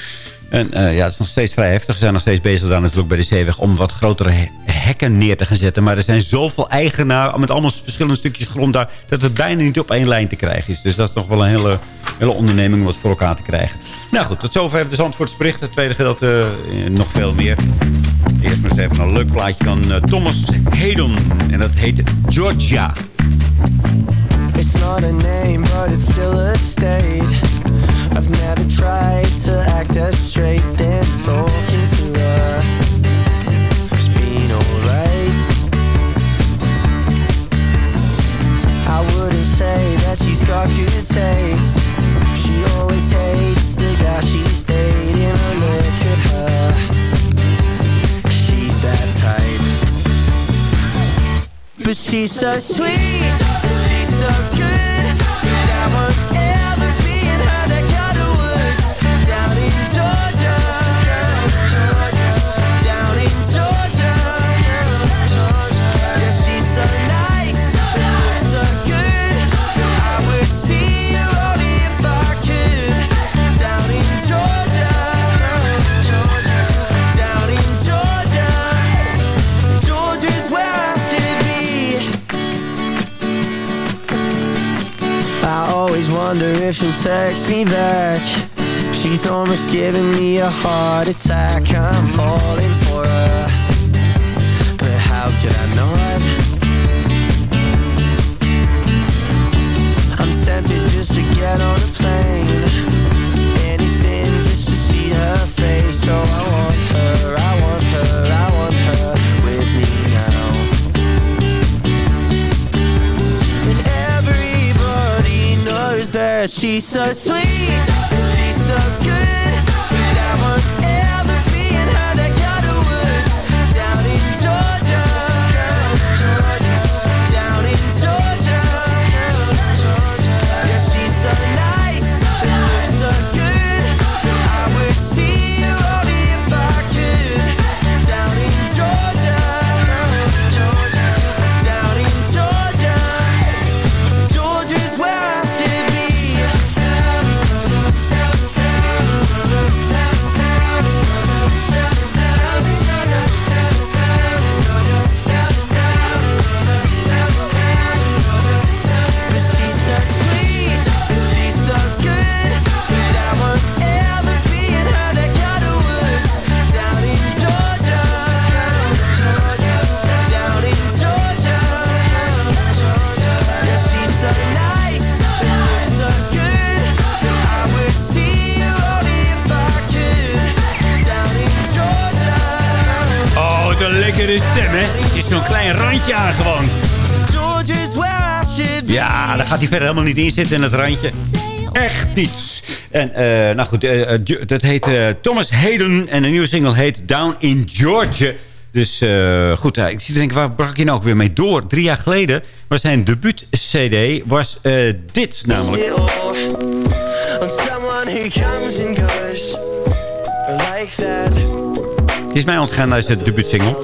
En eh, ja, het is nog steeds vrij heftig. Ze zijn nog steeds bezig daar natuurlijk bij de zeeweg... om wat grotere he- hekken neer te gaan zetten. Maar er zijn zoveel eigenaar met allemaal verschillende stukjes grond daar... dat het bijna niet op één lijn te krijgen is. Dus dat is toch wel een hele, hele onderneming om het voor elkaar te krijgen. Nou goed, tot zover de Zandvoortsbericht. Het tweede gedeelte eh, nog veel meer. Eerst maar eens even een leuk plaatje van eh, Thomas Hedon. En dat heet Georgia. It's not a name, but it's still a state. I've never tried to act as straight, then talking to her. It's been alright. I wouldn't say that she's got good taste. She always hates the guy she's dating. I look at her. She's that type. But she's so sweet, wonder if she'll text me back. She's almost giving me a heart attack. I'm falling for her, but how could I not? I'm tempted just to get on a plane. Anything just to see her face. So I want she's so sweet, aan gewoon. Ja, daar gaat hij verder helemaal niet in zitten in het randje. Echt niets. En, eh, nou goed, eh, eh, dat heet Thomas Hayden. En de nieuwe single heet Down in Georgia. Dus goed, ik zie te denken, waar brak je nou ook weer mee door? Drie jaar geleden was zijn debuut-cd, was dit namelijk. Het is mij ontgaan dat is de debuutsingle.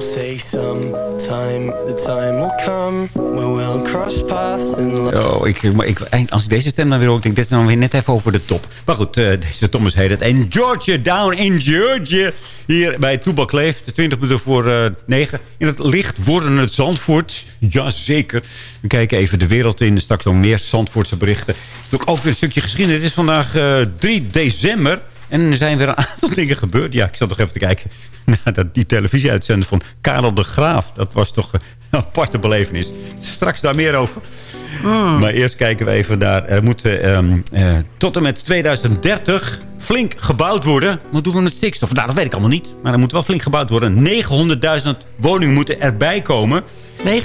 Oh, ik, maar ik, als ik deze stem dan weer hoor, ik denk dit is dan weer net even over de top. Maar goed, eh, deze Thomas heet het. En Georgia, down in Georgia. Hier bij Toebak leeft, 20 minuten voor eh 9. In het licht worden het Zandvoort. Jazeker. We kijken even de wereld in. Straks nog meer Zandvoortse berichten. Doe ik ook weer een stukje geschiedenis. Het is vandaag eh 3 december. En er zijn weer een aantal dingen gebeurd. Ja, ik zat nog even te kijken naar dat, die televisieuitzending van Karel de Graaf. Dat was toch een aparte belevenis. Straks daar meer over. Maar eerst kijken we even naar... Er moet eh, ehm, eh, tot en met 2030 flink gebouwd worden. Wat doen we met stikstof? Nou, dat weet ik allemaal niet. Maar er moet wel flink gebouwd worden. 900.000 woningen moeten erbij komen. 900.000? 900.000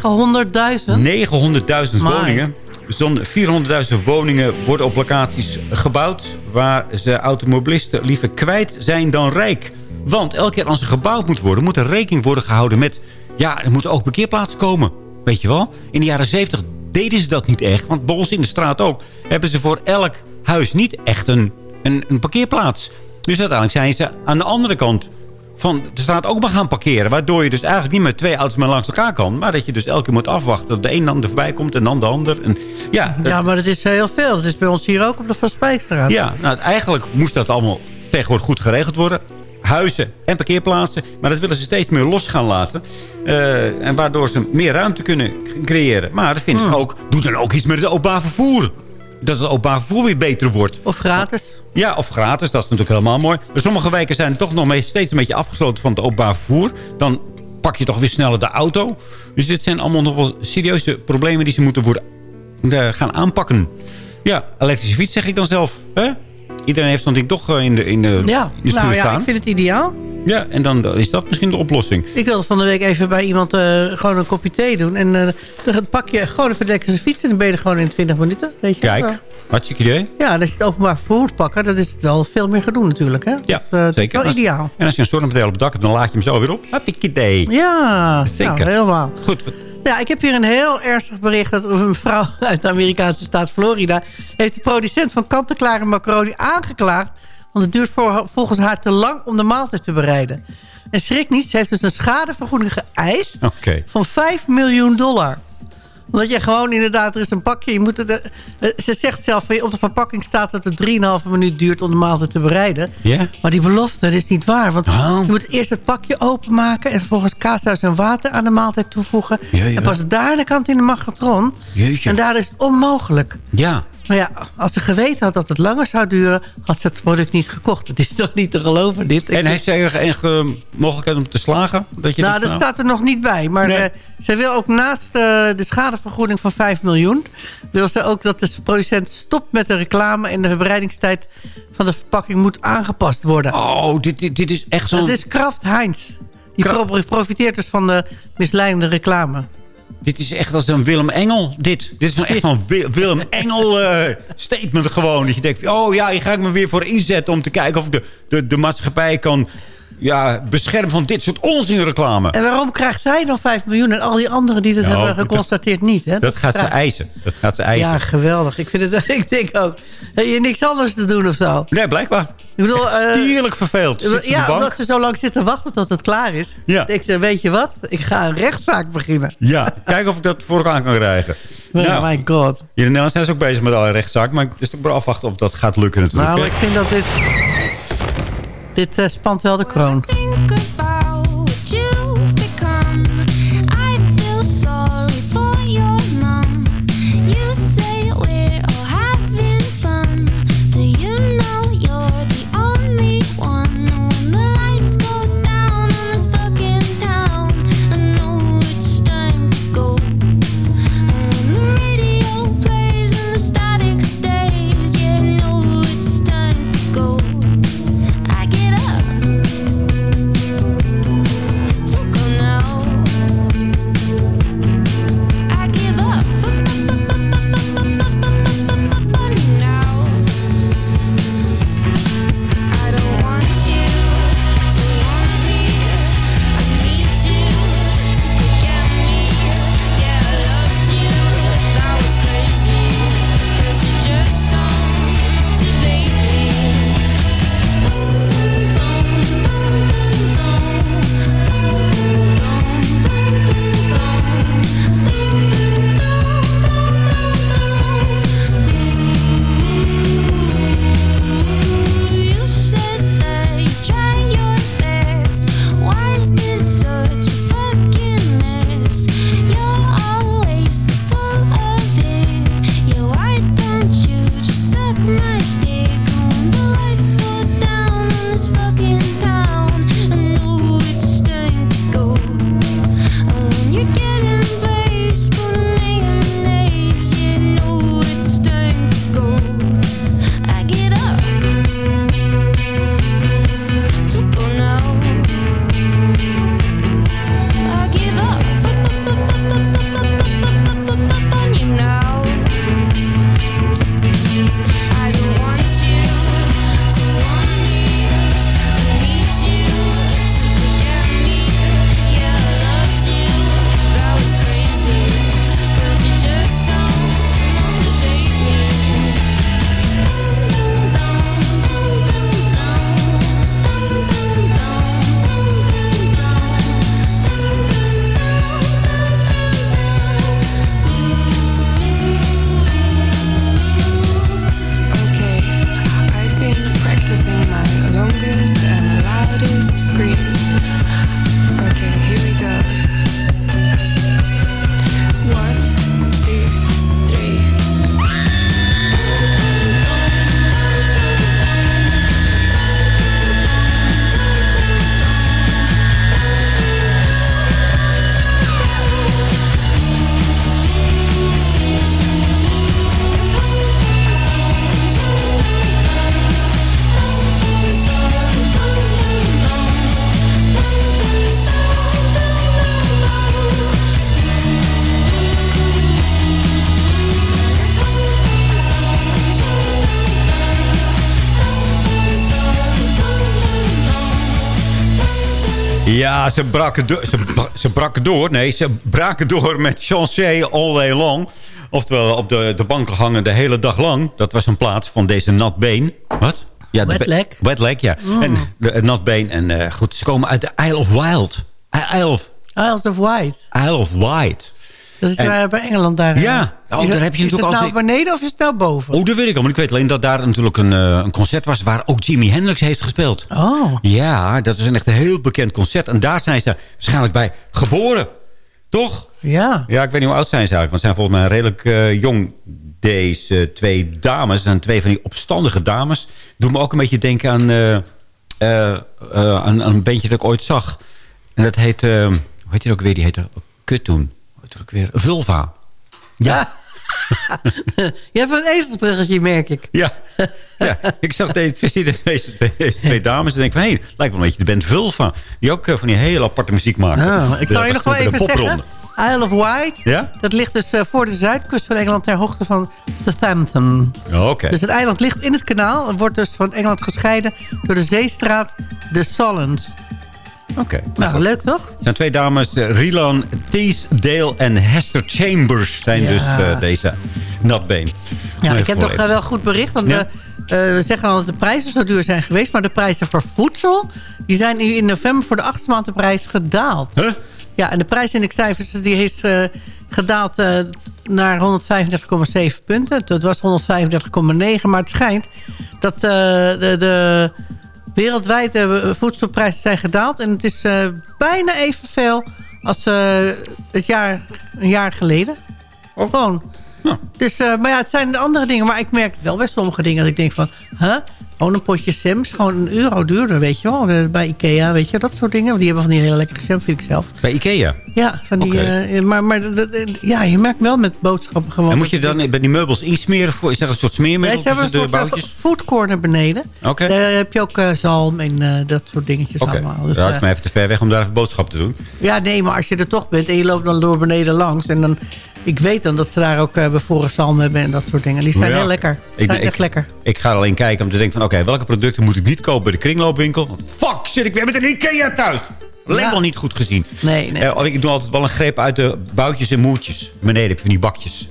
My. woningen. Zo'n 400.000 woningen worden op locaties gebouwd... waar ze automobilisten liever kwijt zijn dan rijk. Want elke keer als er gebouwd moet worden... moet er rekening worden gehouden met... ja, er moeten ook parkeerplaatsen komen. Weet je wel? In de jaren 70 deden ze dat niet echt. Want bij in de straat ook... hebben ze voor elk huis niet echt een, een, een parkeerplaats. Dus uiteindelijk zijn ze aan de andere kant van de straat ook maar gaan parkeren. Waardoor je dus eigenlijk niet met twee auto's meer langs elkaar kan. Maar dat je dus elke keer moet afwachten dat de een dan er voorbij komt en dan de ander. En ja, Ja, maar dat is heel veel. Dat is bij ons hier ook op de Van Spijkstraat. ja nou, eigenlijk moest dat allemaal tegenwoordig goed geregeld worden. Huizen en parkeerplaatsen. Maar dat willen ze steeds meer los gaan laten. Eh, en waardoor ze meer ruimte kunnen creëren. Maar dat vinden ze ook... Doe dan ook iets met het openbaar vervoer. Dat het openbaar vervoer weer beter wordt. Of gratis. Ja, of gratis. Dat is natuurlijk helemaal mooi. Maar sommige wijken zijn toch nog steeds een beetje afgesloten van het openbaar vervoer. Dan pak je toch weer sneller de auto. Dus dit zijn allemaal nog wel serieuze problemen die ze moeten worden, eh, gaan aanpakken. Ja, elektrische fiets zeg ik dan zelf. Hè? Iedereen heeft zo'n ding toch eh, in de, in de, Ja, in de nou ja, staan. ik vind het ideaal. Ja, en dan is dat misschien de oplossing. Ik wilde van de week even bij iemand eh, gewoon een kopje thee doen. En dan pak je gewoon een verdekte fiets en dan ben je er gewoon in 20 minuten. Weet je Kijk, wel. hartstikke idee. Ja, en als je het openbaar vervoer pakken, dat is het wel veel meer gedoe natuurlijk. Hè? Ja, dus, eh, het is wel Als- ideaal. En als je een zonnepaneel op het dak hebt, dan laat je hem zo weer op. Hartstikke idee. Ja, Zeker. nou, helemaal. Goed. Ja, ik heb hier een heel ernstig bericht. Dat een vrouw uit de Amerikaanse staat Florida... heeft de producent van kant-en-klare macaroni aangeklaagd... want het duurt volgens haar te lang om de maaltijd te bereiden. En schrik niet, ze heeft dus een schadevergoeding geëist... Van 5 miljoen dollar. Omdat je gewoon inderdaad, er is een pakje... Je moet het, eh, eh, ze zegt zelf, op de verpakking staat dat het 3,5 minuut duurt... om de maaltijd te bereiden. Ja? Maar die belofte, dat is niet waar. Want Oh. je moet eerst het pakje openmaken... en vervolgens kaassaus en water aan de maaltijd toevoegen. Ja, ja. En pas daar de kant in de magnetron. Jeetje. En daar is het onmogelijk. Ja. Maar ja, als ze geweten had dat het langer zou duren... had ze het product niet gekocht. Het is toch niet te geloven, dit? En heeft zij er enige mogelijkheid om te slagen? Dat je nou, dat staat er nog niet bij. Maar Nee. eh, zij wil ook naast eh, de schadevergoeding van 5 miljoen... wil ze ook dat de producent stopt met de reclame... en de bereidingstijd van de verpakking moet aangepast worden. Oh, dit, dit, dit is echt zo'n... Dat is Kraft Heinz. Die Kraft- profiteert dus van de misleidende reclame. Dit is echt als een Willem Engel, dit. Dit is nou echt een Wi- Willem Engel eh, statement gewoon. Dat je denkt, oh ja, hier ga ik me weer voor inzetten... om te kijken of ik de, de, de maatschappij kan ja, beschermen van dit soort onzinreclame. En waarom krijgt zij dan 5 miljoen en al die anderen die dat Nou, hebben dat- geconstateerd niet? Hè? Dat gaat ze eisen. Dat gaat ze eisen. Ja, geweldig. Ik, vind het, ik denk ook, heb je niks anders te doen of zo? Nee, blijkbaar. Ik bedoel, eh, Stierlijk verveeld. Zit ja, omdat ze zo lang zitten wachten tot het klaar is. Ja. Ik zeg, weet je wat? Ik ga een rechtszaak beginnen. Ja, kijken of ik dat voor elkaar kan krijgen. Oh my god. Hier in Nederland zijn ze ook bezig met alle rechtszaak. Maar het is toch maar afwachten of dat gaat lukken natuurlijk. Nou, ik vind dat dit... Dit eh, spant wel de kroon. Ja, ze braken, do- ze, ze braken door. Nee, ze braken door met Chancé all day long. Oftewel op de, de bank hangen de hele dag lang. Dat was een plaats van deze natbeen. Wat? Ja, Wet leg. Wet leg, ja. Mm. En de, het natbeen. En eh, goed, ze komen uit de Isle of Wild. Isle of, Isles of Wight. Isle of Wight. Dat is En- bij Engeland daar. Ja. eh. Oh, is daar heb je is natuurlijk het nou altijd- beneden of is het nou boven? Oh, dat weet ik al. Maar ik weet alleen dat daar natuurlijk een, eh, een concert was... waar ook Jimi Hendrix heeft gespeeld. Oh. Ja, dat is een echt een heel bekend concert. En daar zijn ze waarschijnlijk bij geboren. Toch? Ja. Ja, ik weet niet hoe oud zijn ze eigenlijk. Want ze zijn volgens mij redelijk eh, jong. Deze twee dames. Zijn twee van die opstandige dames. Doen me ook een beetje denken aan, aan, aan een bandje dat ik ooit zag. En dat heet... hoe heet die ook weer? Die heette Kut toen. Ook weer? Vulva. Ja. Je hebt een ezelsbruggetje, merk ik. Ja. ja, ik zag deze, twee dames en denk van... hé, hey, lijkt wel een beetje de band Vulva. Die ook eh, van die hele aparte muziek maken. Oh, ik Dat je nog wel even zeggen. Isle of Wight. Ja? Dat ligt dus eh, voor de zuidkust van Engeland ter hoogte van Southampton. Oh, Oké. Dus het eiland ligt in het kanaal. Het wordt dus van Engeland gescheiden door de zeestraat de Solent. Oké. Nou, leuk toch? Het zijn twee dames, eh, Rilan Teesdale en Hester Chambers... zijn Ja. dus eh, deze natbeen. Ja, Nee, ik heb nog eh, wel goed bericht. Want Ja? eh, we zeggen al dat de prijzen zo duur zijn geweest. Maar de prijzen voor voedsel... die zijn nu in november voor de achtste maand de prijs gedaald. Huh? Ja, en de prijsindexcijfers die is gedaald naar 135,7 punten. Het was 135,9. Maar het schijnt dat de, de wereldwijde voedselprijzen zijn gedaald. En het is eh, bijna evenveel als eh, het jaar, een jaar geleden. Gewoon. Dus, eh, maar ja, het zijn de andere dingen. Maar ik merk wel bij sommige dingen dat ik denk van... Huh? Gewoon een potje Sims, gewoon een euro duurder, weet je wel. Eh, Bij Ikea, weet je, dat soort dingen. Want die hebben van die hele lekkere Sims, vind ik zelf. Bij Ikea. Ja, van die, eh, maar, maar dat- dat- ja, je merkt wel met boodschappen gewoon... En moet je dan bij die meubels insmeren? Voor, is dat een soort smeermiddel Nee, ze hebben een de soort uh, food corner beneden. Oké. Daar heb je ook eh, zalm en eh, dat soort dingetjes allemaal. Dus, ja, het is eh, mij even te ver weg om daar even boodschappen te doen. ja, nee, maar als je er toch bent en je loopt dan door beneden langs... en dan, ik weet dan dat ze daar ook uh, bevoren zalm hebben en dat soort dingen. Die zijn Ja. heel lekker. Die zijn ik- echt lekker. Ik ga alleen kijken om te denken van... oké, welke producten moet ik niet kopen bij de kringloopwinkel? Want fuck, zit ik weer met een Ikea thuis. Helemaal niet goed gezien. Nee, nee. Eh, ik doe altijd wel een greep uit de boutjes en moertjes. Beneden heb je van die bakjes.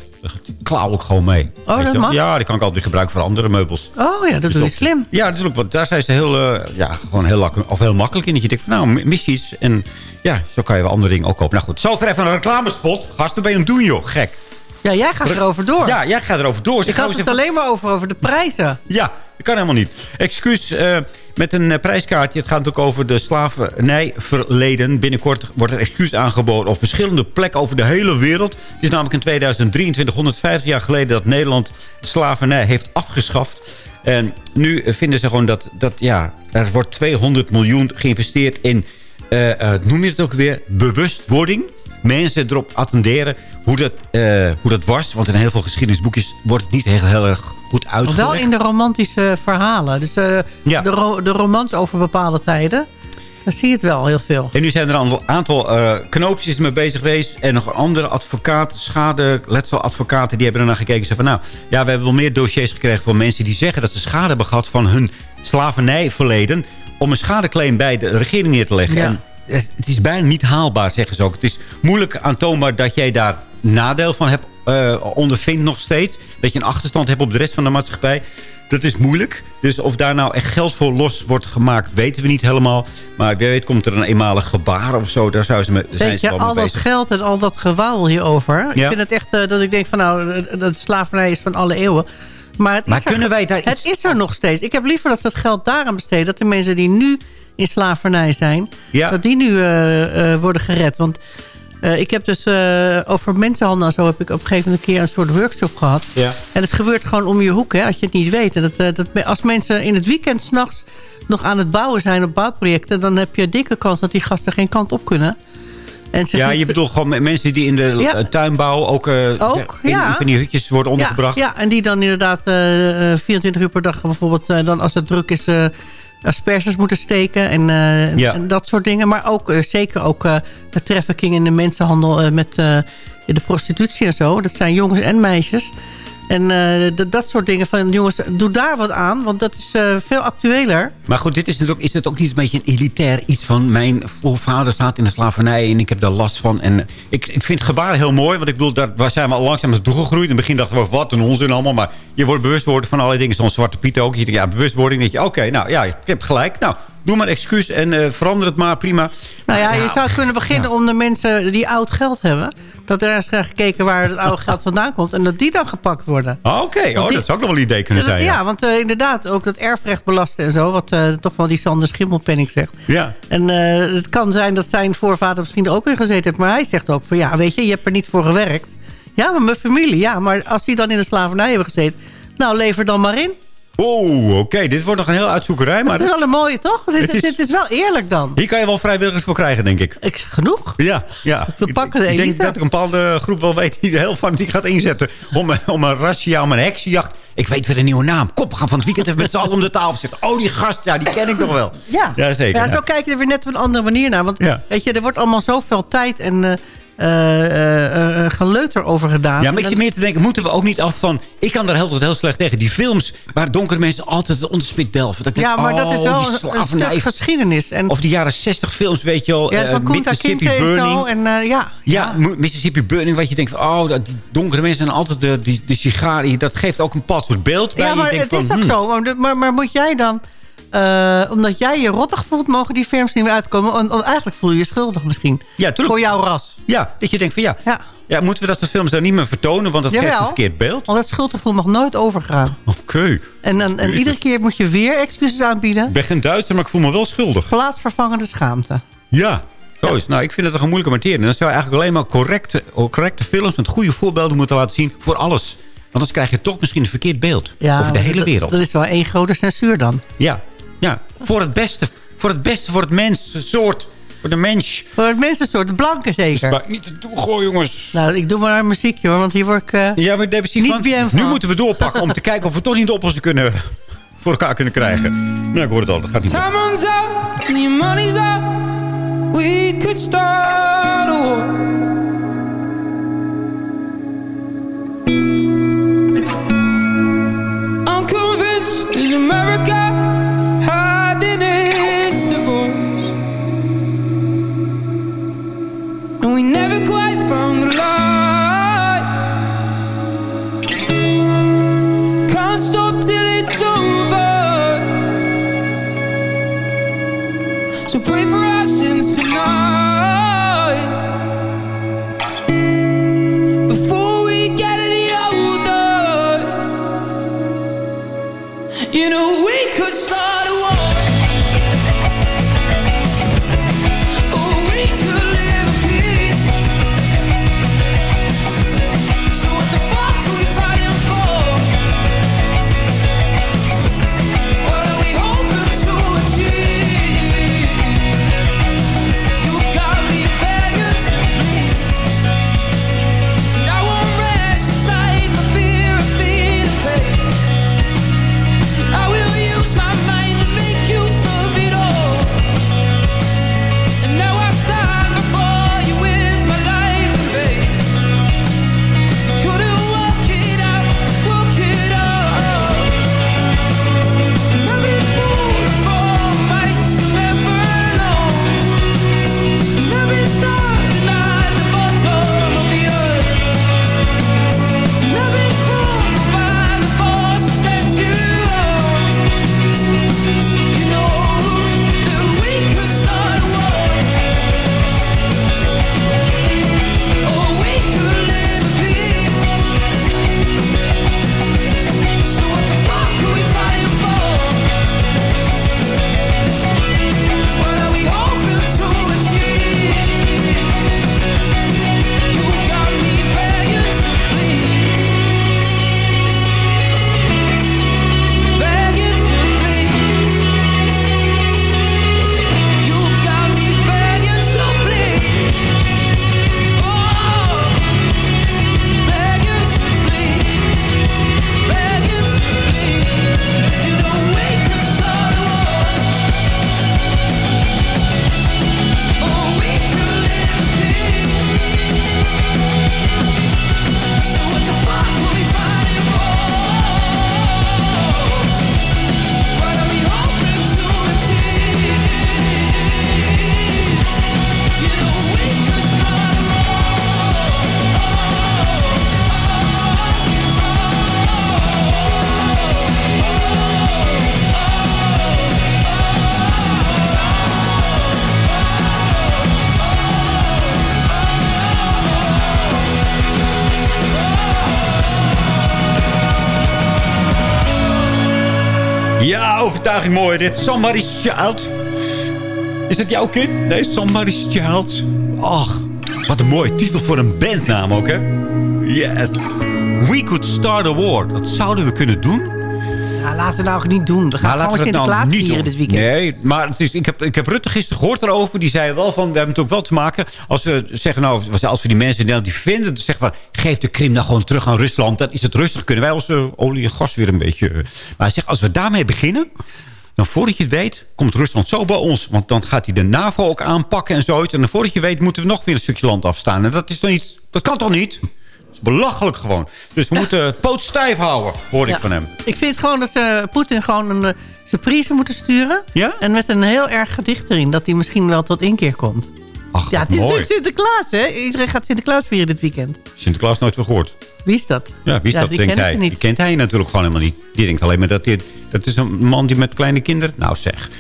Klauw ik gewoon mee. Oh, dat mag? Ja, die kan ik altijd weer gebruiken voor andere meubels. Oh ja, dat Dus doe je dat- slim. Ja, natuurlijk. Want daar zijn ze heel, eh, ja, gewoon heel, of heel makkelijk in. Dat je denkt, van, nou, mis iets. En ja, zo kan je wel andere dingen ook kopen. Nou goed, zover even een reclamespot. Gast, wat ben je aan doen, joh? Gek. Ja, jij gaat erover door. Ja, jij gaat erover door. Ik had het even- alleen maar over, over de prijzen. Ja, dat kan helemaal niet. Excuus eh, met een eh, prijskaartje. Het gaat natuurlijk over de slavernijverleden. Binnenkort wordt er excuus aangeboden op verschillende plekken over de hele wereld. Het is namelijk in 2023, 150 jaar geleden... dat Nederland slavernij heeft afgeschaft. En nu vinden ze gewoon dat, dat ja, er wordt 200 miljoen geïnvesteerd in... eh, noem je het ook weer? Bewustwording mensen erop attenderen hoe dat, eh, hoe dat was. Want in heel veel geschiedenisboekjes wordt het niet heel, heel erg goed uitgelegd. Wel in de romantische verhalen. Dus eh, Ja. de, ro- de romans over bepaalde tijden. Daar zie je het wel heel veel. En nu zijn er een aantal eh, knoopjes mee bezig geweest. En nog andere advocaat, schade, letseladvocaten... die hebben ernaar gekeken en zeiden van... nou, ja, we hebben wel meer dossiers gekregen van mensen... die zeggen dat ze schade hebben gehad van hun slavernijverleden... om een schadeclaim bij de regering neer te leggen. Ja. En het is bijna niet haalbaar, zeggen ze ook. Het is moeilijk aantoonbaar dat jij daar nadeel van hebt eh ondervindt nog steeds. Dat je een achterstand hebt op de rest van de maatschappij. Dat is moeilijk. Dus of daar nou echt geld voor los wordt gemaakt, weten we niet helemaal. Maar wie weet komt er een eenmalig gebaar of zo. Daar zou ze mee, zijn je, al dat bezig. geld en al dat gewauwel hierover. Ik vind het echt eh, dat ik denk van nou, eh, dat slavernij is van alle eeuwen. Maar, het Maar is er- kunnen wij daar Het is er nog steeds. Ik heb liever dat ze het geld daaraan besteden. Dat de mensen die nu in slavernij zijn, Ja. dat die nu eh, eh, worden gered. Want eh, ik heb dus over mensenhandel en zo heb ik op een gegeven moment een keer een soort workshop gehad. Ja. En het gebeurt gewoon om je hoek, hè, als je het niet weet. En dat, dat, als mensen in het weekend s'nachts nog aan het bouwen zijn op bouwprojecten... dan heb je een dikke kans dat die gasten geen kant op kunnen. Ja, je bedoelt gewoon mensen die in de Ja. tuinbouw ook, eh, Ook, in, ja. in van die hutjes worden ondergebracht. Ja, ja, en die dan inderdaad eh, 24 uur per dag bijvoorbeeld... dan als het druk is, asperges moeten steken en, eh, Ja. en dat soort dingen. Maar ook, eh, zeker ook eh, de trafficking en de mensenhandel eh, met eh, de prostitutie en zo. Dat zijn jongens en meisjes. En eh, dat soort dingen van jongens, doe daar wat aan. Want dat is eh, veel actueler. Maar goed, dit is, ook, is het ook niet een beetje een elitair iets van... mijn voorvader staat in de slavernij en ik heb daar last van. En ik, ik vind het gebaar heel mooi, want ik bedoel, daar zijn we al langzaam naartoe. In het begin dachten we, wat een onzin allemaal. Maar je wordt bewust worden van allerlei dingen, zoals Zwarte Piet ook. Je denkt, ja, bewustwording, dat je, oké, nou ja, ik heb gelijk. Nou, doe maar een excuus en eh, verander het maar, prima. Nou ja, je zou kunnen beginnen om de mensen die oud geld hebben... dat er eens gaat gekeken waar het oude geld vandaan komt... en dat die dan gepakt worden. Ah, Oké, oh, die- dat zou ook nog wel een idee kunnen zijn. ja, want eh, inderdaad, ook dat erfrecht belasten en zo... wat eh, toch wel die Sander Schimmelpenning zegt. Ja. En het kan zijn dat zijn voorvader misschien er ook in gezeten heeft... maar hij zegt ook van ja, weet je, je hebt er niet voor gewerkt. Ja, maar mijn familie, ja. Maar als die dan in de slavernij hebben gezeten... nou, lever dan maar in. Oeh, oké, dit wordt nog een heel uitzoekerij. Maar Dat is wel een mooie, toch? Het is, Het is- het is wel eerlijk dan. hier kan je wel vrijwilligers voor krijgen, denk ik. Ik, genoeg. Ja, ja. We pakken de ik denk dat ik een bepaalde groep wel weet die er heel fanatiek gaat inzetten. Om, om een razzia, om een heksenjacht. Ik weet weer een nieuwe naam. Kom, we gaan van het weekend even met z'n allen om de tafel zitten. Oh, die gast, ja, die ken ik toch wel. Ja, Ja, zeker. Ja, ja. zo kijk je er weer net op een andere manier naar. Want Ja. weet je, er wordt allemaal zoveel tijd en eh eh, geleuter over gedaan. Ja, En maar ik dan- zit meer te denken, moeten we ook niet af van... Ik kan daar heel, heel slecht tegen. Die films waar donkere mensen altijd het onderspit delven. Dat ja, maar dat is oh, wel die een, een stuk geschiedenis. En, Of die jaren 60 films, weet je wel. ja, van Mississippi Kinte en Burning. zo. En, eh, ja, Ja, Mississippi Burning, wat je denkt van... oh, dat, die donkere mensen en altijd de, die, de sigaren... dat geeft ook een bepaald soort beeld bij ja maar Je denkt het is ook hmm, zo. Maar, maar moet jij dan... eh, omdat jij je rottig voelt, mogen die films niet meer uitkomen. Want, eigenlijk voel je je schuldig misschien. Ja. Voor jouw ras. Ja, dat je denkt van ja, Ja. ja. moeten we dat soort films dan niet meer vertonen? Want dat geeft een verkeerd beeld. Want het schuldgevoel mag nooit overgaan. Oké. En, en, en iedere keer moet je weer excuses aanbieden. Ik ben geen Duitser, maar ik voel me wel schuldig. Plaatsvervangende schaamte. Ja, zo is. Nou, ik vind het toch een moeilijke materie. En dan zou je eigenlijk alleen maar correcte, correcte films... met goede voorbeelden moeten laten zien voor alles. Want anders krijg je toch misschien een verkeerd beeld. over de hele dat- wereld. Dat is wel één grote censuur dan. Ja, ja. Voor het beste. Voor het beste, voor het mens, soort. Voor de mens. Voor het mensensoort, de blanke zeker. Maar niet te doen gooien, jongens. Nou, ik doe maar een muziekje hoor, want hier word ik... eh, Ja, maar depressief Niet van. bien Nu van. moeten we doorpakken om te kijken of we toch niet de oplossing kunnen... voor elkaar kunnen krijgen. Nou, ik hoor het al. Dat gaat niet. Time runs and your money's up. We could start a war. I'm convinced there's America You know we could Mooi dit. Somebody's Child. Is het jouw kind? Nee, Somebody's Child. Ach, wat een mooie titel voor een bandnaam ook, hè? Yes. We could start a war. Dat zouden we kunnen doen. Ja, laten we nou niet doen. We gaan Maar gewoon we Sinterklaas nou niet vieren dit weekend. Nee, maar het is, ik, heb, ik heb Rutte gisteren gehoord erover. Die zei wel van, we hebben het ook wel te maken. Als we zeggen, nou, als we die mensen in Nederland die vinden... dan zeggen van, geef de Krim nou gewoon terug aan Rusland. Dan is het rustig. Kunnen wij onze olie en gas weer een beetje... eh. Maar hij zegt, als we daarmee beginnen... dan voordat je het weet, komt Rusland zo bij ons. Want dan gaat hij de NAVO ook aanpakken en zoiets. En dan voordat je weet, moeten we nog weer een stukje land afstaan. En dat, is toch niet, dat kan toch niet? Dat is belachelijk gewoon. Dus we moeten poot stijf houden, hoorde ik van hem. Ik vind gewoon dat ze Poetin gewoon een uh, surprise moeten sturen. Ja? En met een heel erg gedicht erin. Dat hij misschien wel tot inkeer komt. Ach, ja, het is mooi. natuurlijk Sinterklaas, hè? Iedereen gaat Sinterklaas vieren dit weekend. Sinterklaas nooit weer gehoord. Wie is dat? Ja, wie is Ja, dat, die denkt hij? Die kent hij natuurlijk gewoon helemaal niet. Die denkt alleen maar dat dit... Dat is een man die met kleine kinderen... Nou zeg.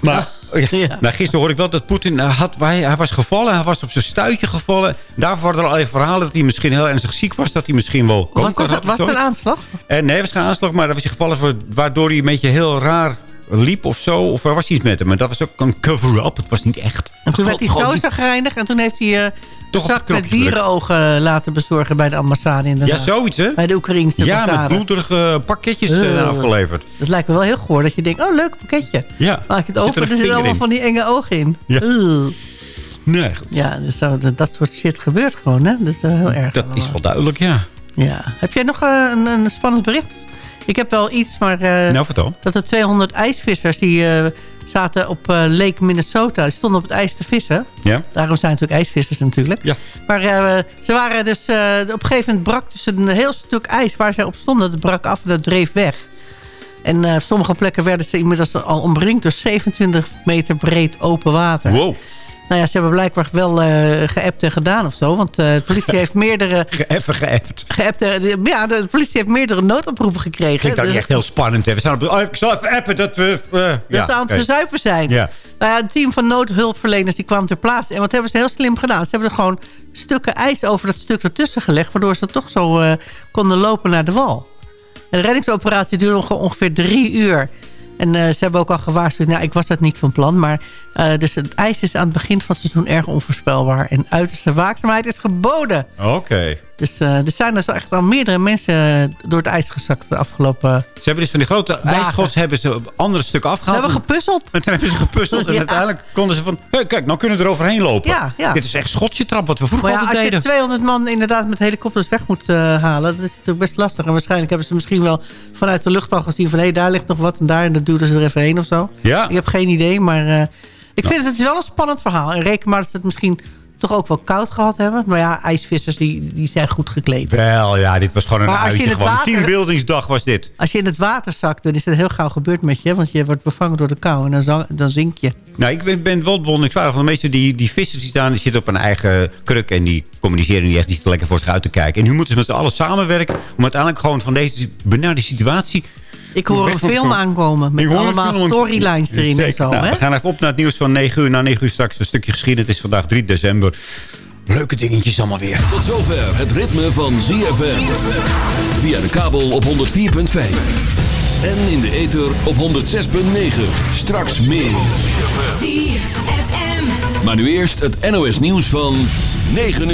Maar Ja. nou, gisteren hoorde ik wel dat Poetin eh, had... Hij, hij was gevallen, hij was op zijn stuitje gevallen. Daarvoor waren er allerlei verhalen dat hij misschien heel ernstig ziek was. Dat hij misschien wel Was, dat, had. was een aanslag? En nee, het was geen aanslag, maar dat was hij gevallen... Voor, waardoor hij een beetje heel raar liep of zo. Of er was iets met hem. Maar dat was ook een cover-up. Het was niet echt. En toen werd hij zo gereinigd. En toen heeft hij eh Toch zak met dierenogen laten bezorgen bij de ambassade in Den Ja, zoiets hè? Bij de Oekraïnse Ja, met bloederige pakketjes eh, Eh. afgeleverd. Dat lijkt me wel heel goor. Dat je denkt, oh leuk pakketje. Ja. Maak je het er open, een er zitten allemaal in? van die enge ogen in. Ja. Nee, goed. Ja, dus dat, dat soort shit gebeurt gewoon, hè? Dat is heel erg. Dat allemaal. is wel duidelijk, ja. Ja. Heb jij nog een, een spannend bericht? Ik heb wel iets, maar... eh, Nou, vertel. Dat er 200 ijsvissers die eh, zaten op eh, Lake Minnesota. Die stonden op het ijs te vissen. Ja. Daarom zijn het natuurlijk ijsvissers natuurlijk. Ja. Maar ze waren dus... op een gegeven moment brak dus een heel stuk ijs waar zij op stonden. Dat brak af en dat dreef weg. En op sommige plekken werden ze inmiddels al omringd door 27 meter breed open water. Wow. Nou ja, ze hebben blijkbaar wel eh geappt en gedaan of zo. Want eh, de politie heeft meerdere... Even geappt. geappt en- ja, de politie heeft meerdere noodoproepen gekregen. Klinkt ook Dus- echt heel spannend. Hè. We staan op, oh, ik zal even appen dat we... eh, dat ja, we aan het verzuipen zijn. Ja. Nou ja, het team van noodhulpverleners die kwam ter plaatse. En wat hebben ze heel slim gedaan? Ze hebben er gewoon stukken ijs over dat stuk ertussen gelegd... waardoor ze toch zo konden lopen naar de wal. En de reddingsoperatie duurde onge- ongeveer drie uur. En ze hebben ook al gewaarschuwd... Nou, ik was dat niet van plan, maar... eh, dus het ijs is aan het begin van het seizoen erg onvoorspelbaar. En uiterste waakzaamheid is geboden. Oké. Dus eh, er zijn dus echt al meerdere mensen door het ijs gezakt de afgelopen... Ze hebben dus van die grote Dagen. ijsgods hebben ze andere stukken afgehaald. hebben gepuzzeld. En toen hebben ze gepuzzeld. En uiteindelijk konden ze van... Hey, kijk, nou kunnen we er overheen lopen. Ja, ja. Dit is echt schotje trap wat we vroeger Maar ja, altijd als je deden. 200 man inderdaad met helikopters weg moet eh, halen... dat is natuurlijk best lastig. En waarschijnlijk hebben ze misschien wel vanuit de lucht al gezien... van hé, daar ligt nog wat en daar... en dat duwden ze er even heen of zo. Ja. Ik heb geen idee, maar ik vind het, het is wel een spannend verhaal. En reken maar dat ze het misschien toch ook wel koud gehad hebben. Maar ja, ijsvissers die, die zijn goed gekleed. Wel, ja, dit was gewoon een Maar als je uitje. in het Gewoon. water- Een teambuildingsdag was dit. Als je in het water zakt, dan is het heel gauw gebeurd met je. Want je wordt bevangen door de kou en dan, zang- dan zink je. Nou, ik ben, ben wel bewonderingswaardig. van de meeste die, die vissers die staan, die zitten op een eigen kruk. En die communiceren niet echt. Die zitten lekker voor zich uit te kijken. En nu moeten ze met z'n allen samenwerken. Om uiteindelijk gewoon van deze benarde situatie... Ik hoor een film komen. aankomen. Met allemaal film. storylines erin en zo. Nou, hè? we gaan even op naar het nieuws van 9 uur. Na 9 uur straks een stukje geschiedenis. Het is vandaag 3 december. Leuke dingetjes allemaal weer. Tot zover het ritme van ZFM. Via de kabel op 104.5. En in de ether op 106.9. Straks meer. Maar nu eerst het NOS nieuws van 9 uur.